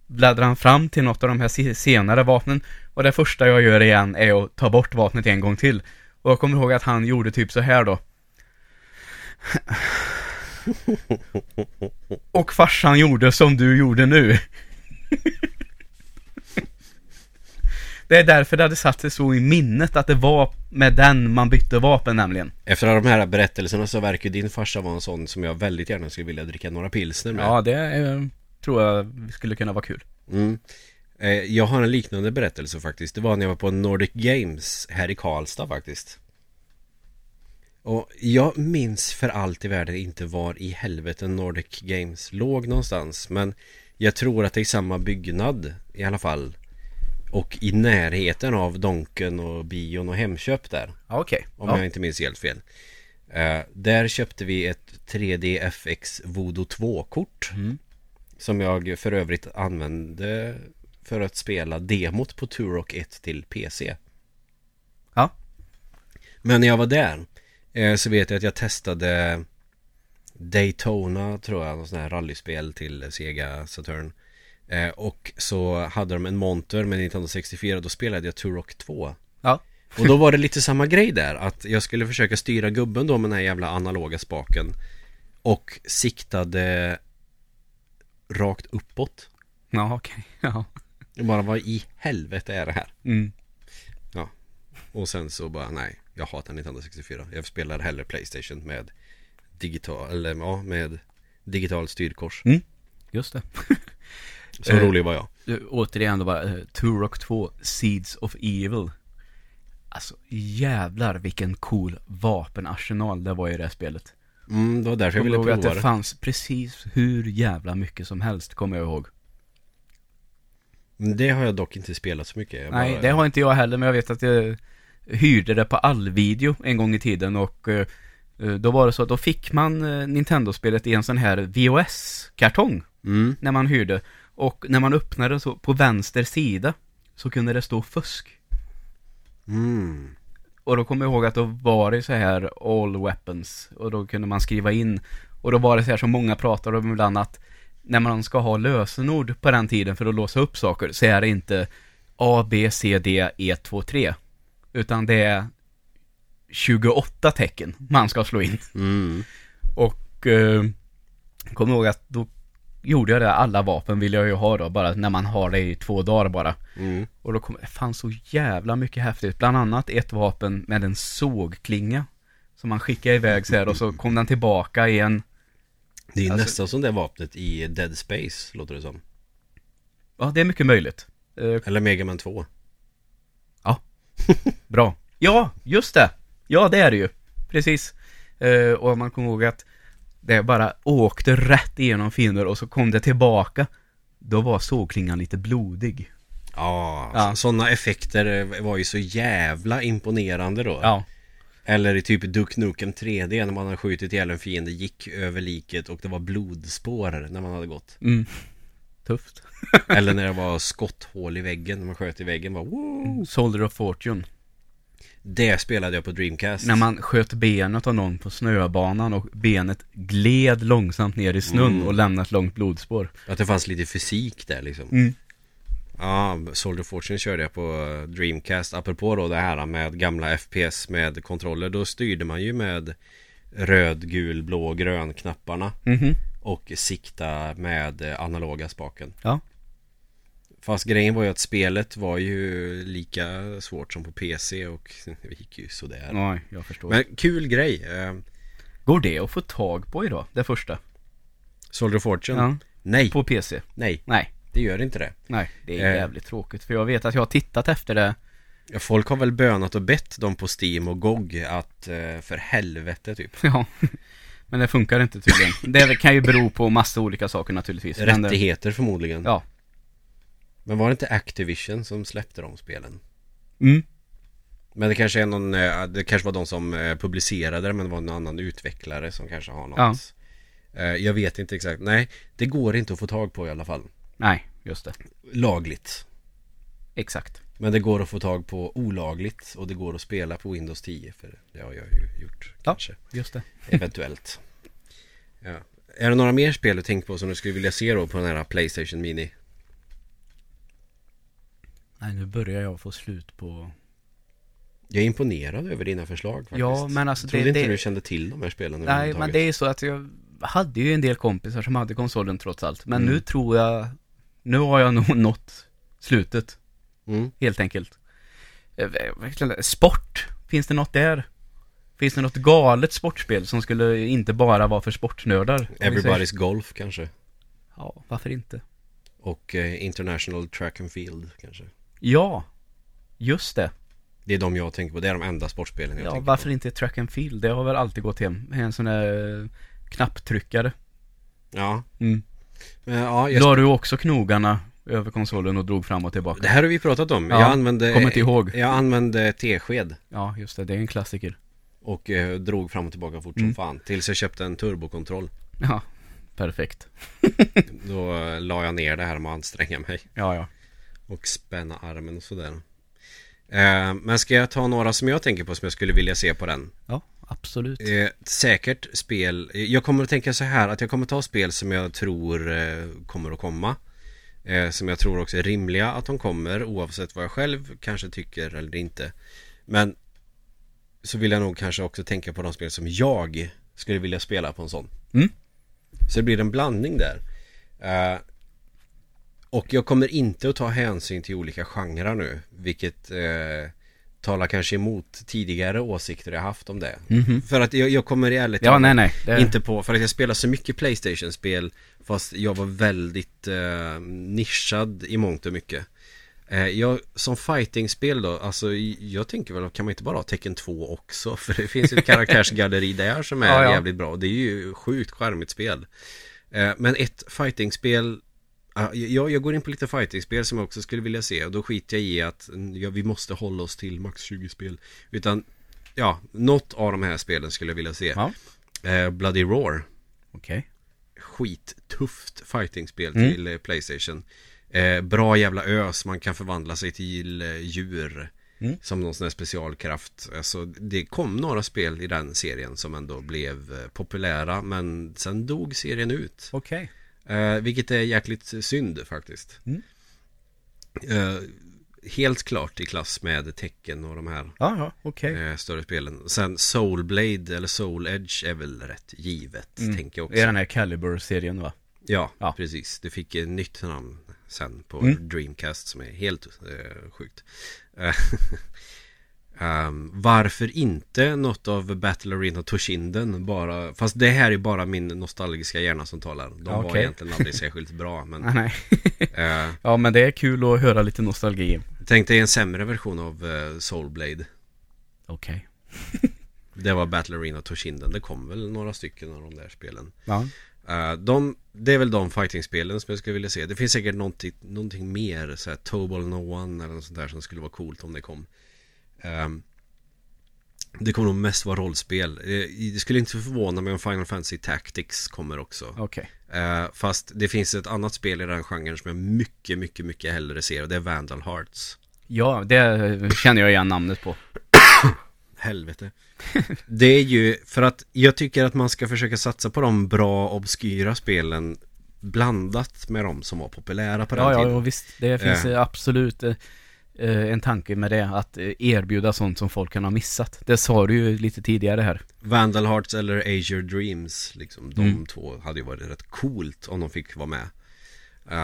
bläddrar han fram till något av de här se- senare vapnen och det första jag gör igen är att ta bort vapnet en gång till. Och jag kommer ihåg att han gjorde typ så här då. Och farsan gjorde som du gjorde nu. Det är därför det hade satt sig så i minnet att det var med den man bytte vapen nämligen. Efter alla de här berättelserna så verkar din farsa vara en sån som jag väldigt gärna skulle vilja dricka några pilsner med Ja, det eh, tror jag skulle kunna vara kul. Mm. Eh, Jag har en liknande berättelse faktiskt. Det var när jag var på Nordic Games här i Karlstad faktiskt. Och jag minns för allt i världen inte var i helvete Nordic Games låg någonstans. Men jag tror att det är samma byggnad i alla fall. Och i närheten av Donken och bion och Hemköp där. Okej. Om ja. jag inte minns helt fel. Eh, där köpte vi ett 3D FX Voodoo 2-kort. Mm. Som jag för övrigt använde för att spela demot på Turok 1 till PC. Ja. Men när jag var där eh, så vet jag att jag testade Daytona tror jag, något sånt här rallyspel till Sega Saturn. Eh, och så hade de en monter med Nintendo 64 då spelade jag Turok 2. Ja. Och då var det lite samma grej där att jag skulle försöka styra gubben då med den här jävla analoga spaken. Och siktade rakt uppåt. Ja, okej. Ja. Jag bara, vad i helvete är det här? Mm. Och sen så bara, nej, jag hatar Nintendo 64. Jag spelar hellre Playstation med digital, eller ja, med digitalt styrkors. Just det. Så Eh. rolig var jag. Du, återigen då bara, uh, Turok 2, Seeds of Evil. Alltså jävlar vilken cool vapenarsenal det var i det här spelet. Mm, det var därför jag Kommer ville prova att det det. fanns precis hur jävla mycket som helst, kommer jag ihåg. Det har jag dock inte spelat så mycket. Jag Nej, bara- det har inte jag heller, men jag vet att jag hyrde det på allvideo en gång i tiden och eh, eh, då var det så att då fick man eh, Nintendo-spelet i en sån här VHS-kartong Mm, när man hyrde. Och när man öppnade så på vänster sida så kunde det stå fusk. mm. Och då kommer jag ihåg att då var det så här all weapons och då kunde man skriva in och då var det så här som många pratar om ibland att när man ska ha lösenord på den tiden för att låsa upp saker så är det inte A, B, C, D, E, 2, 3 utan det är 28 tecken man ska slå in. Mm. Och eh, kommer ihåg att då gjorde jag det, alla vapen vill jag ju ha då, bara när man har det i två dagar bara. Mm. Och då kom, det fanns så jävla mycket häftigt. Bland annat ett vapen med en sågklinga. Som man skickade iväg så här och så kom den tillbaka i en... Det är Alltså- nästan som det vapnet i Dead Space, låter det som. Ja, det är mycket möjligt. Eh, Eller Mega Man 2. bra. Ja, just det! Ja, det är det ju. Precis. Eh, och man kommer ihåg att det bara åkte rätt igenom fiender och så kom det tillbaka. Då var sågklingan lite blodig. Ja, Ja. sådana effekter eh, var ju så jävla imponerande då. Ja. Eller i typ Duke Nukem 3D när man har skjutit ihjäl en fiende, gick över liket och det var blodspår när man hade gått. Mm. Tufft. Eller när det var skotthål i väggen, när man sköt i väggen bara wow. Soldier of Fortune. Det spelade jag på Dreamcast När man sköt benet av någon på snöbanan och benet gled långsamt ner i snön Mm. och lämnade ett långt blodspår. Att det fanns lite fysik där liksom Mm. Ja, Soldier Fortune körde jag på Dreamcast Apropå då det här med gamla FPS med kontroller Då styrde man ju med röd, gul, blå, grön knapparna Mhm. Och sikta med analoga spaken Ja. Fast grejen var ju att spelet var ju lika svårt som på PC och det gick ju sådär Nej, jag förstår. Men kul grej eh, Går det att få tag på idag? Det första? Soldier of Fortune Ja. Nej, På PC? nej, Nej. det gör inte det Nej, det är Eh. jävligt tråkigt. För jag vet att jag har tittat efter det. Ja, Folk har väl bönat och bett dem på Steam och GOG att eh, för helvete typ Ja. Men det funkar inte tydligen. Det kan ju bero på massa olika saker naturligtvis. Men det- Rättigheter förmodligen Ja. Men var det inte Activision som släppte de spelen? Mm. Men det kanske är någon, eh, det kanske var de som eh, publicerade det men det var en annan utvecklare som kanske har något Ja. Eh, Jag vet inte exakt, nej Det går inte att få tag på i alla fall Nej, just det. Lagligt Exakt. Men det går att få tag på olagligt och det går att spela på Windows 10 för det har jag ju gjort Ja. kanske Just det. Eventuellt ja. Är det några mer spel du tänker på som du skulle vilja se då på den här Playstation Mini? Nej, nu börjar jag få slut på... Jag är imponerad över dina förslag faktiskt Ja, men alltså Jag trodde det- inte det- du kände till de här spelen Nej, men det är så att jag hade ju en del kompisar som hade konsolen trots allt. Men Mm. nu tror jag... Nu har jag nog nått slutet, mm. helt enkelt. Eh, Sport, finns det något där? Finns det något galet sportspel som skulle inte bara vara för sportnördar? Everybody's Golf kanske Ja, varför inte? Och eh, International Track and Field kanske Ja, just det. Det är de jag tänker på, det är de enda sportspelen jag Ja, tänker varför på inte track and field? Det har väl alltid gått hem. En sån där eh, knapptryckare. Ja, Mm. men ja jag... La du också knogarna över konsolen och drog fram och tillbaka? Det här har vi pratat om, Ja, jag använde kommer inte ihåg. Jag använde tesked Ja, just det. Det är en klassiker. Och eh, drog fram och tillbaka fort Mm. som fan Tills jag köpte en turbokontroll Ja, perfekt. Då eh, la jag ner det här med att anstränga mig Ja, ja. Och spänna armen och sådär eh, Men ska jag ta några som jag tänker på som jag skulle vilja se på den? Ja, absolut. Eh, säkert spel eh, Jag kommer att tänka så här att jag kommer ta spel som jag tror eh, kommer att komma Som jag tror också är rimliga att de kommer oavsett vad jag själv kanske tycker eller inte Men Så vill jag nog kanske också tänka på de spel som jag skulle vilja spela på en sån Mm. Så det blir en blandning där Och jag kommer inte att ta hänsyn till olika genrer nu Vilket eh, talar kanske emot tidigare åsikter jag haft om det Mhm. För att jag, jag kommer i ärligt Ja, nej, nej. Det... inte på, för att jag spelar så mycket Playstation-spel Fast jag var väldigt eh, nischad i mångt och mycket eh, jag, Som fighting-spel då, alltså jag tänker väl, kan man inte bara ha Tekken 2 också? För det finns ett karaktärsgalleri där som är Ja, ja. jävligt bra Det är ju sjukt charmigt spel eh, Men ett fighting-spel jag, jag går in på lite fighting-spel som jag också skulle vilja se och då skiter jag i att ja, vi måste hålla oss till max 20 spel Utan Ja, något av de här spelen skulle jag vilja se Ja. eh, Bloody Roar Okej. Skittufft fightingspel Mm. till eh, Playstation eh, Bra jävla ös, man kan förvandla sig till eh, djur Mm. Som någon sån här specialkraft Alltså det kom några spel i den serien som ändå blev eh, populära Men sen dog serien ut Okej. Eh, vilket är jäkligt synd faktiskt. Mm. Eh, helt klart i klass med tecken och de här ja, okej. eh, större spelen. Sen Soulblade eller Soul Edge är väl rätt givet, Mm. tänker jag också. Det är den här Calibur-serien va? Ja, Ja. precis. Det fick ett nytt namn sen på Mm. Dreamcast som är helt eh, sjukt. Ehm, varför inte något av Battle Arena Toshinden bara Fast det här är bara min nostalgiska hjärna som talar De var Okej. egentligen aldrig särskilt bra men Nej, eh, Ja, men det är kul att höra lite nostalgi. Tänk dig en sämre version av eh, Soulblade Okej. Det var Battle Arena Toshinden Det kom väl några stycken av de där spelen Ja. Eh, de, Det är väl de fightingspelen som jag skulle vilja se Det finns säkert någonting, någonting mer så här, Tobal No One eller något sånt där som skulle vara coolt om det kom Det kommer nog mest vara rollspel Det skulle inte förvåna mig om Final Fantasy Tactics kommer också Okej. Eh, Fast det finns ett annat spel i den genren som jag mycket, mycket, mycket hellre ser och det är Vandal Hearts Ja, det känner jag igen namnet på. Helvete Det är ju för att jag tycker att man ska försöka satsa på de bra obskyra spelen Blandat med de som var populära på den Ja, ja, tiden och visst. Det finns Ja. eh, absolut eh, en tanke med det. Att eh, erbjuda sånt som folk kan ha missat. Det sa du ju lite tidigare här. Vandal Hearts eller Azure Dreams liksom, De Mm. två hade ju varit rätt coolt om de fick vara med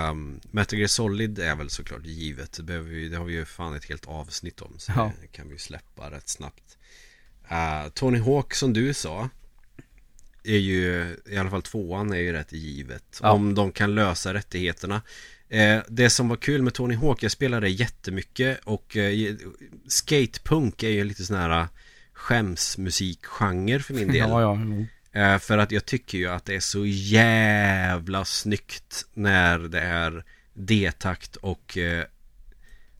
um, Metal Gear Solid är väl såklart givet det, behöver vi, det har vi ju fan ett helt avsnitt om Så Ja. det kan vi släppa rätt snabbt uh, Tony Hawk som du sa Är ju, i alla fall tvåan är ju rätt givet Ja. Om de kan lösa rättigheterna Eh, det som var kul med Tony Hawk, jag spelade jättemycket och eh, skatepunk är ju lite sån här skämsmusikgenre för min del. Ja, ja. jo. Eh, för att jag tycker ju att det är så jävla snyggt när det är D-takt och eh,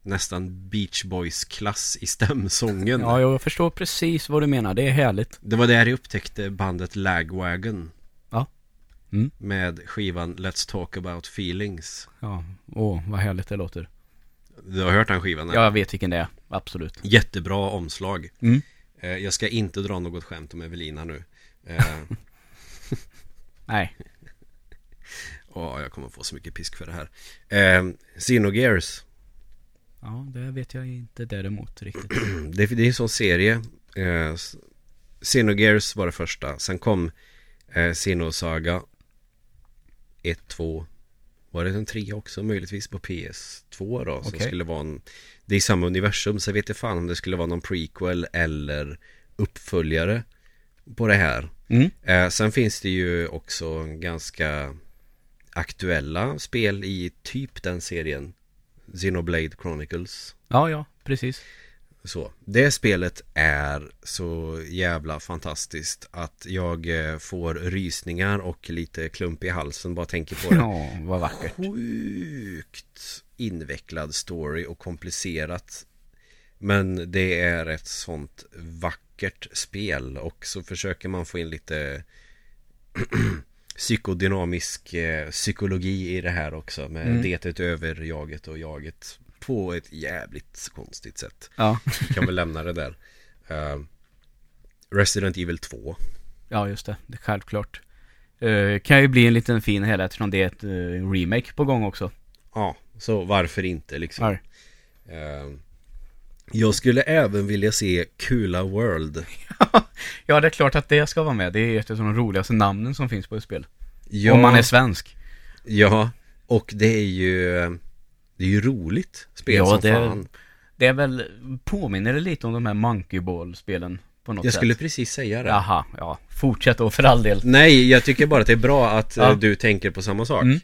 nästan Beach Boys-klass i stämsången. Ja, jag förstår precis vad du menar. Det är härligt. Det var där jag upptäckte bandet Lagwagon. Mm. Med skivan Let's Talk About Feelings. Ja, åh, vad härligt det låter. Du har hört den skivan? Ja, jag vet vilken det är. Absolut. Jättebra omslag. Mm. Eh, jag ska inte dra något skämt om Evelina nu. Eh, Nej. Åh, jag kommer få så mycket pisk för det här. Eh, Xenogears. Ja, det vet jag inte däremot riktigt. Det, det är en sån serie. Eh, Xenogears var det första. Sen kom eh, Xenosaga 1, 2. Var det en 3 också möjligtvis på PS2 då? Som Okej. skulle vara en... Det är samma universum så jag vet inte fan om det skulle vara någon prequel eller uppföljare på det här. Mm. Eh, sen finns det ju också ganska aktuella spel i typ den serien. Xenoblade Chronicles. Ja, ja, precis. Så, det spelet är så jävla fantastiskt att jag eh, får rysningar och lite klump i halsen bara tänker på det. Ja, vad vackert. Sjukt invecklad story och komplicerat. Men det är ett sånt vackert spel och så försöker man få in lite psykodynamisk eh, psykologi i det här också med Mm. det över jaget och jaget på ett jävligt konstigt sätt. Ja, Kan väl lämna det där. Eh, Resident Evil 2. ja just det. det är självklart. Uh, kan ju bli en liten fin helhet eftersom det är ett eh, remake på gång också. Ja, så varför inte liksom. Eh, jag skulle även vilja se Kula World. Ja, det är klart att det ska vara med. Det är ett av de roligaste namnen som finns på ett spel. Ja, Om man är svensk. ja, och det är ju Det är ju roligt spel Ja, som det- fan. Det är väl, påminner det lite om de här Monkey Ball-spelen på något Jag sätt? skulle precis säga det. Jaha, ja. Fortsätt då för all del. Nej, jag tycker bara att det är bra att Ja. eh, du tänker på samma sak. Mm.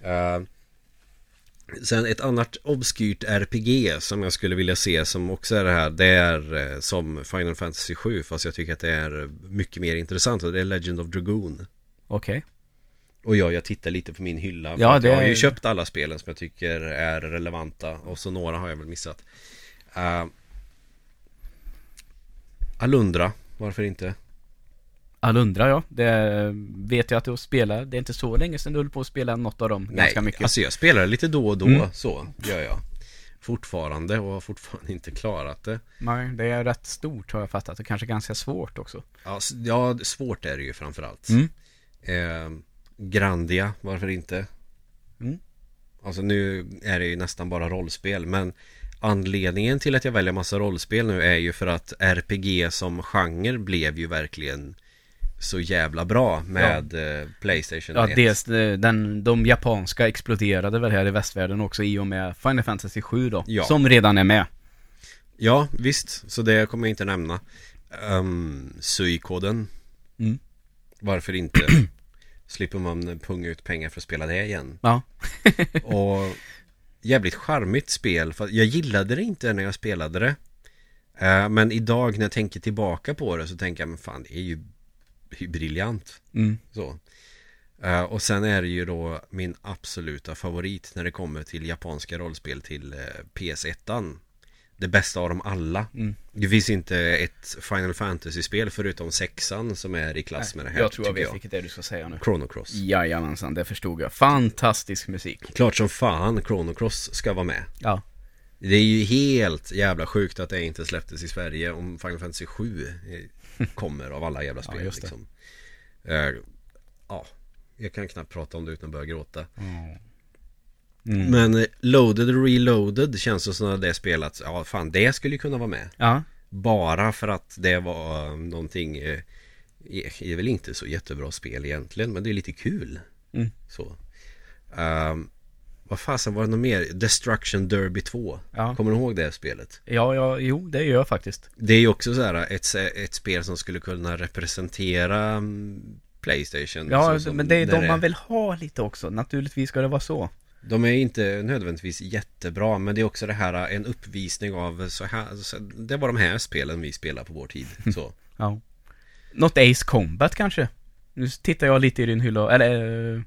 Eh, sen ett annat obskyrt RPG som jag skulle vilja se som också är det här Det är eh, som Final Fantasy 7 fast jag tycker att det är mycket mer intressant och det är Legend of Dragoon. Okej. Och ja, jag tittar lite på min hylla Ja, att jag det har ju köpt alla spelen som jag tycker är relevanta och så några har jag väl missat. Uh, Alundra, varför inte? Alundra ja, det vet jag att du spelar. Det är inte så länge sedan du höll på att spela något av dem ganska mycket. alltså jag spelar lite då och då, Mm. så gör jag. Fortfarande och har fortfarande inte klarat det. Nej, det är rätt stort har jag fattat. Och kanske ganska svårt också. Ja, ja svårt är det ju framförallt. Mm. Eh, Grandia, varför inte? Mm. Alltså nu är det ju nästan bara rollspel men Anledningen till att jag väljer massa rollspel nu är ju för att RPG som genre blev ju verkligen så jävla bra med eh, Playstation Ja, 1 dels eh, den, de japanska exploderade väl här i västvärlden också i och med Final Fantasy 7 då. Ja. Som redan är med. Ja, visst, så det kommer jag inte nämna um, Suikoden Mm. Varför inte? Slipper man punga ut pengar för att spela det igen. Ja. Och jävligt charmigt spel för jag gillade det inte när jag spelade det. Eh, Men idag när jag tänker tillbaka på det så tänker jag men fan det är ju, det är ju briljant. Mm. så. Eh, Och sen är det ju då min absoluta favorit när det kommer till japanska rollspel till eh, PS1 det bästa av dem alla. Mm. Det finns inte ett Final Fantasy-spel förutom sexan som är i klass med det här. jag tror jag vet vilket det är du ska säga nu. Chrono Cross. Jajamensan, det förstod jag. Fantastisk musik. Klart som fan Chrono Cross ska vara med. Ja. Det är ju helt jävla sjukt att det inte släpptes i Sverige om Final Fantasy 7 kommer av alla jävla spel. Ja, just det. liksom. Eh, ja, jag kan knappt prata om det utan att börja gråta. Mm. Men eh, Loaded och Reloaded känns det som att det spelat, ja fan det skulle ju kunna vara med. Ja. Bara för att det var eh, någonting eh, är väl inte så jättebra spel egentligen men det är lite kul. Mm. Så. Ehm, vad fasen var det något mer? Destruction Derby 2. Ja. Kommer du ihåg det spelet? Ja, ja, jo, det gör jag faktiskt. Det är ju också så här ett, ett spel som skulle kunna representera mm, Playstation. Ja, så som men det är de man vill ha lite också. Naturligtvis ska det vara så. De är inte nödvändigtvis jättebra men det är också det här en uppvisning av så här, så, Det var de här spelen vi spelar på vår tid. Så. Ja. Något Ace Combat kanske? Nu tittar jag lite i din hylla, eller... eh,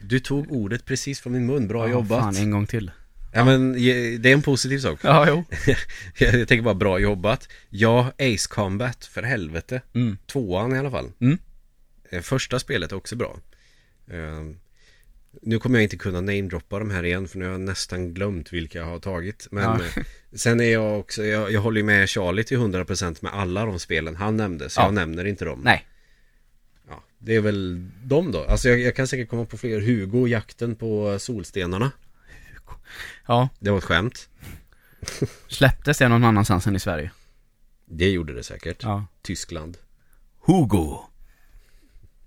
Du tog ordet precis från min mun, bra ja, jobbat. Fan, en gång till. Ja men je- det är en positiv sak. Ja, jo. Jag tänker bara bra jobbat. Ja, Ace Combat, för helvete. Mm. Tvåan i alla fall. Mm. Eh, Första spelet är också bra. Nu kommer jag inte kunna namedroppa de här igen för nu har jag nästan glömt vilka jag har tagit. Men Ja. sen är jag också, jag, jag håller ju med Charlie till 100% med alla de spelen han nämnde. Så Ja. jag nämner inte dem. Nej. Ja, det är väl de då. Alltså jag, jag kan säkert komma på fler. Hugo, jakten på solstenarna. Ja. Det var ett skämt. Släpptes det någon annanstans än i Sverige? Det gjorde det säkert. Ja. Tyskland. Hugo.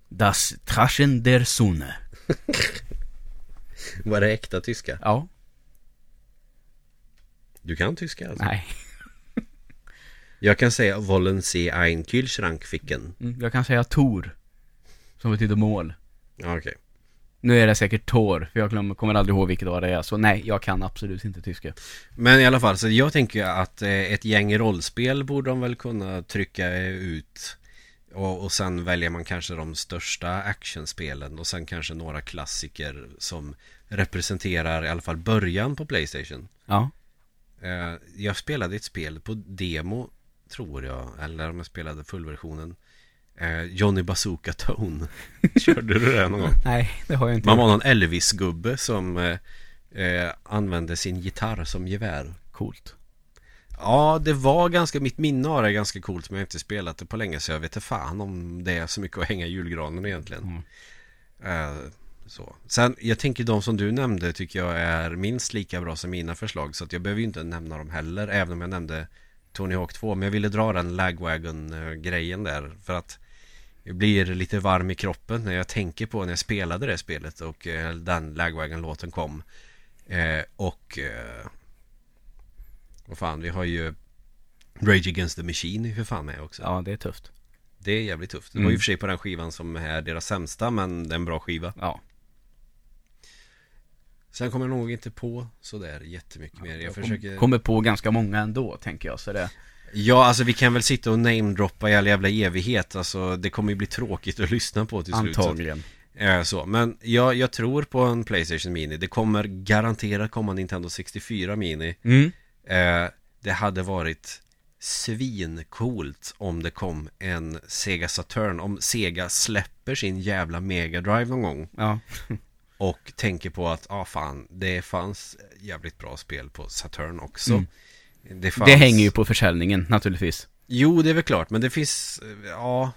Das Traschen der Sonne. Var det äkta tyska? Ja. Du kan tyska alltså? Nej. Jag kan säga Wollen se ein Kühlschrank ficken. Mm, Jag kan säga Tor. Som betyder mål. Ja, okej. Nu är det säkert Tor, för jag glömmer, kommer aldrig ihåg vilket var det är. Så nej, jag kan absolut inte tyska. Men i alla fall, så jag tänker att eh, ett gäng rollspel borde de väl kunna trycka ut. Och, och sen väljer man kanske de största actionspelen och sen kanske några klassiker som representerar i alla fall början på Playstation. Ja. Eh, jag spelade ett spel på demo, tror jag, eller om jag spelade fullversionen. Eh, Johnny Bazooka Tone. Körde du det någon gång? Nej, det har jag inte Man var någon Elvis-gubbe som eh, eh, använde sin gitarr som gevär. Coolt. Ja, det var ganska, mitt minne av det är ganska coolt men jag har inte spelat det på länge så jag vet inte fan om det är så mycket att hänga i julgranen egentligen. Mm. Eh, så. Sen, jag tänker de som du nämnde tycker jag är minst lika bra som mina förslag så att jag behöver ju inte nämna dem heller även om jag nämnde Tony Hawk 2 men jag ville dra den lagwagon-grejen där för att jag blir lite varm i kroppen när jag tänker på när jag spelade det spelet och eh, den lagwagon-låten kom. Eh, och eh, vad fan, vi har ju Rage Against the Machine är ju för fan med också. Ja, det är tufft. Det är jävligt tufft. Det var Mm. ju för sig på den skivan som är deras sämsta men det är en bra skiva. Ja. Sen kommer jag nog inte på sådär jättemycket mer. Jag försöker... Kommer på ganska många ändå, tänker jag. Så det... Ja, alltså vi kan väl sitta och namedroppa i all jävla evighet. Alltså det kommer ju bli tråkigt att lyssna på till slut. Antagligen. Så, men jag, jag tror på en Playstation Mini. Det kommer garanterat komma Nintendo 64 Mini. Mm. Eh, det hade varit svincoolt om det kom en Sega Saturn. Om Sega släpper sin jävla Mega Drive någon gång. Ja. Och tänker på att, ja ah, fan, det fanns jävligt bra spel på Saturn också. Mm. Det, fanns... Det hänger ju på försäljningen, naturligtvis. Jo, det är väl klart, men det finns, eh, ja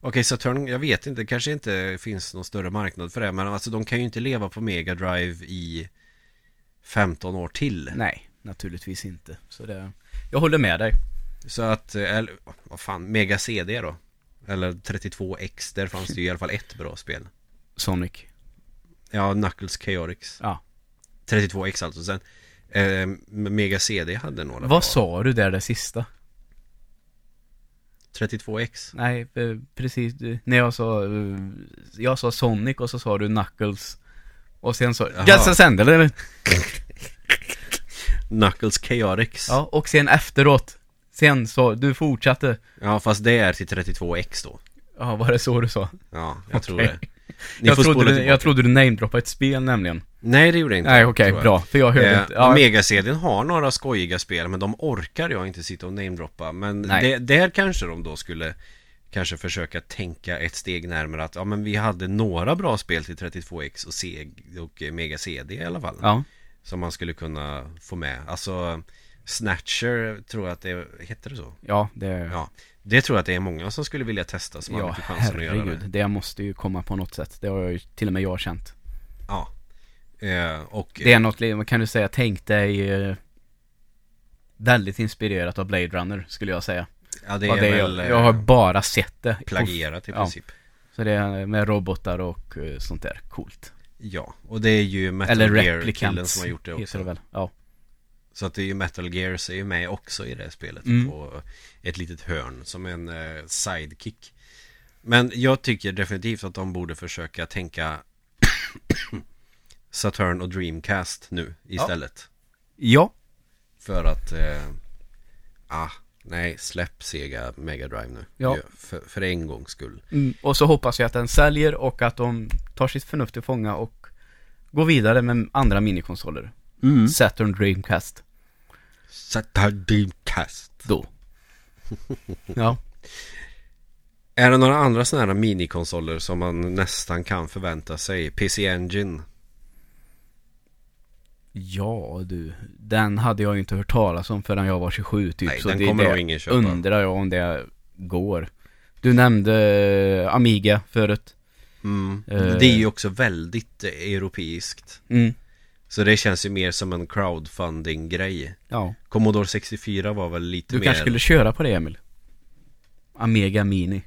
Okej, Saturn, jag vet inte, det kanske inte finns någon större marknad för det Men alltså de kan ju inte leva på Mega Drive i 15 år till Nej, naturligtvis inte. Så det... Jag håller med dig. Så att, eh, eller vad fan, Mega CD då? Eller 32X, där fanns det ju i alla fall ett bra spel Sonic. Ja, Knuckles Chaotix Ja. 32X alltså, sen eh, Mega CD hade några bra. Vad sa du där det sista? 32X Nej, eh, precis. När jag sa... eh, Jag sa Sonic och så sa du Knuckles. Och sen så... Jaha. Gas Ascend, eller? Knuckles Chaotix Ja, och sen efteråt. Sen så, du fortsatte. ja, fast det är till 32X då Ja, var det så du sa? Ja, jag tror Okej. det Ni Jag får trodde, du, jag trodde du namedroppade ett spel nämligen. Nej det gjorde det inte Nej okej, tror jag. bra. För jag hörde Eh, inte. Ja, Mega-CDn har några skojiga spel men de orkar jag inte sitta och namedroppa Men det, där kanske de då skulle Kanske försöka tänka ett steg närmare att ja men vi hade några bra spel till 32X och, C och Mega CD i alla fall ja. Som man skulle kunna få med Alltså Snatcher tror jag att det heter det så ja, det... Ja Det tror jag att det är många som skulle vilja testa som Ja, aldrig fick chansen att göra herregud. det Det måste ju komma på något sätt. Det har ju till och med jag känt. Ja eh, Och Det är något, li- kan du säga, tänk dig eh, Väldigt inspirerat av Blade Runner, skulle jag säga. ja, det är det, väl jag, jag har eh, bara sett det. plagierat i Ja. princip Så det är med robotar och eh, sånt där, coolt. Ja, och det är ju Metal Eller Gear-killen som har gjort det också det väl. Ja. Så att det är ju Metal Gears är ju med också i det spelet Mm. på ett litet hörn som en eh, sidekick Men jag tycker definitivt att de borde försöka tänka Saturn och Dreamcast nu istället Ja, För att eh, Ah, nej, släpp Sega Mega Drive nu Ja. För, för en gångs skull mm. och så hoppas jag att den säljer och att de tar sitt förnuft till fånga och går vidare med andra minikonsoler. Mm. Saturn Dreamcast. Saturn Dreamcast Då. ja. Är det några andra sådana här minikonsoler som man nästan kan förvänta sig? PC Engine? Ja du, den hade jag ju inte hört talas om förrän jag var 27 typ. Nej, så den det, kommer det nog ingen köpa. undrar jag om det går. Du nämnde eh, Amiga förut. Mm. Eh. Det är ju också väldigt eh, europeiskt Mm. Så det känns ju mer som en crowdfunding-grej Ja. Commodore 64 var väl lite Du mer kanske skulle köra på det Emil? Amiga Mini.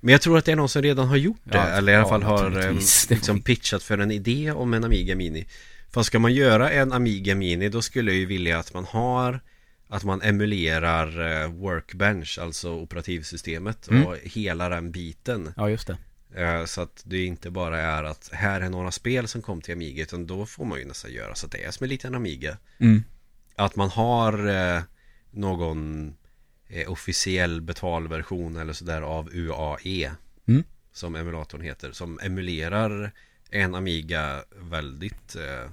Men jag tror att det är någon som redan har gjort det Ja, Eller i alla ja, fall har liksom pitchat för en idé om en Amiga Mini Fast ska man göra en Amiga Mini då skulle jag ju vilja att man har Att man emulerar eh, Workbench, alltså operativsystemet Mm. och hela den biten Ja, just det. Eh, Så att det inte bara är att här är några spel som kom till Amiga utan då får man ju nästan göra så att det är som en liten Amiga Mm. Att man har eh, någon officiell betalversion eller sådär av UAE Mm. Som emulatorn heter Som emulerar en Amiga väldigt eh,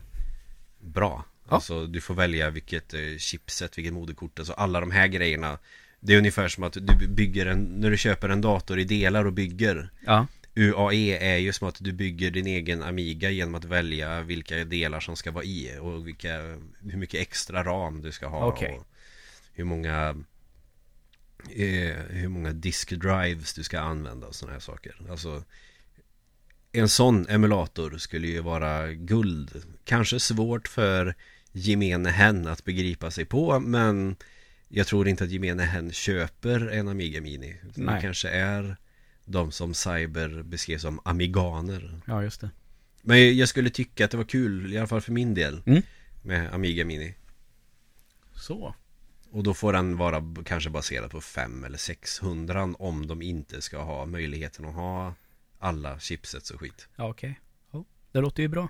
bra Ja. Alltså du får välja vilket eh, chipset, vilket moderkort Alltså alla de här grejerna Det är ungefär som att du bygger en När du köper en dator i delar och bygger Ja. UAE är ju som att du bygger din egen Amiga genom att välja vilka delar som ska vara i och vilka, hur mycket extra ram du ska ha Okej. och hur många eh, hur många disk drives du ska använda och sådana här saker. Alltså en sån emulator skulle ju vara guld. Kanske svårt för gemene hen att begripa sig på men jag tror inte att gemene hen köper en Amiga Mini. Det kanske är de som Cyber beskrev som amiganer. Ja, just det. Men jag skulle tycka att det var kul, i alla fall för min del, Mm. med Amiga Mini. Så. Och då får den vara kanske baserad på 5 eller 600 om de inte ska ha möjligheten att ha alla chipsets och skit. Ja, okej. Ja, det låter ju bra.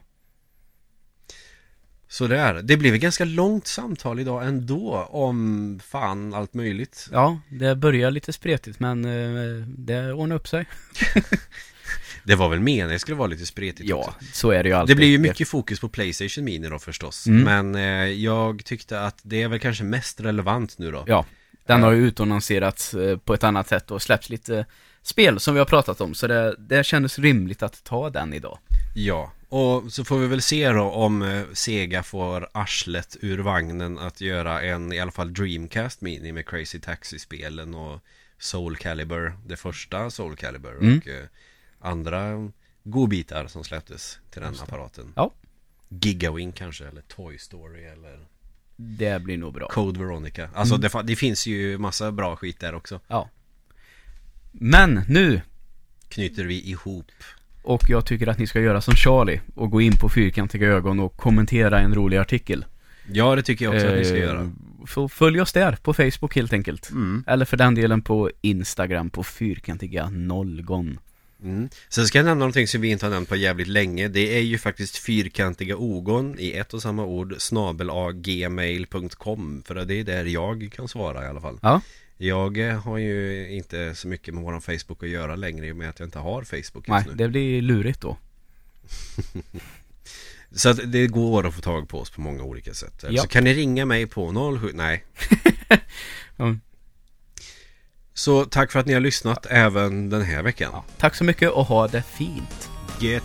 Så där, det blev ett ganska långt samtal idag ändå om fan allt möjligt. Ja, det börjar lite spretigt men eh, det ordnar upp sig. Det var väl meningen det skulle vara lite spretigt också. Ja, så är det ju alltid. Det blir ju mycket fokus på Playstation Mini då förstås. Mm. Men eh, jag tyckte att det är väl kanske mest relevant nu då. Ja, den har ju utannonserats eh, på ett annat sätt och släppts lite spel som vi har pratat om. Så det, det kändes rimligt att ta den idag. Ja, och så får vi väl se då om eh, Sega får arslet ur vagnen att göra en i alla fall Dreamcast Mini med Crazy Taxi-spelen och Soul Calibur, det första Soul Calibur Mm. och eh, andra godbitar som släpptes till den apparaten. Ja. Gigawing kanske, eller Toy Story eller Det blir nog bra. Code Veronica. Alltså Mm. det, det finns ju massa bra skit där också. Ja. Men nu, Knyter vi ihop. och jag tycker att ni ska göra som Charlie och gå in på Fyrkantiga ögon och kommentera en rolig artikel. Ja, det tycker jag också att ni ska Eh, göra. Så följ oss där på Facebook helt enkelt. Mm. Eller för den delen på Instagram på Fyrkantiga nollgon. Mm. Sen ska jag nämna någonting som vi inte har nämnt på jävligt länge Det är ju faktiskt fyrkantiga ogon i ett och samma ord snabel gmail.com För det är där jag kan svara i alla fall Ja. Jag eh, har ju inte så mycket med våran Facebook att göra längre i och med att jag inte har Facebook Nej, nu det blir lurigt då. Så att det går att få tag på oss på många olika sätt. Ja. Så kan ni ringa mig på 07, nej. Ja. Så tack för att ni har lyssnat även den här veckan. Tack så mycket och ha det fint. Get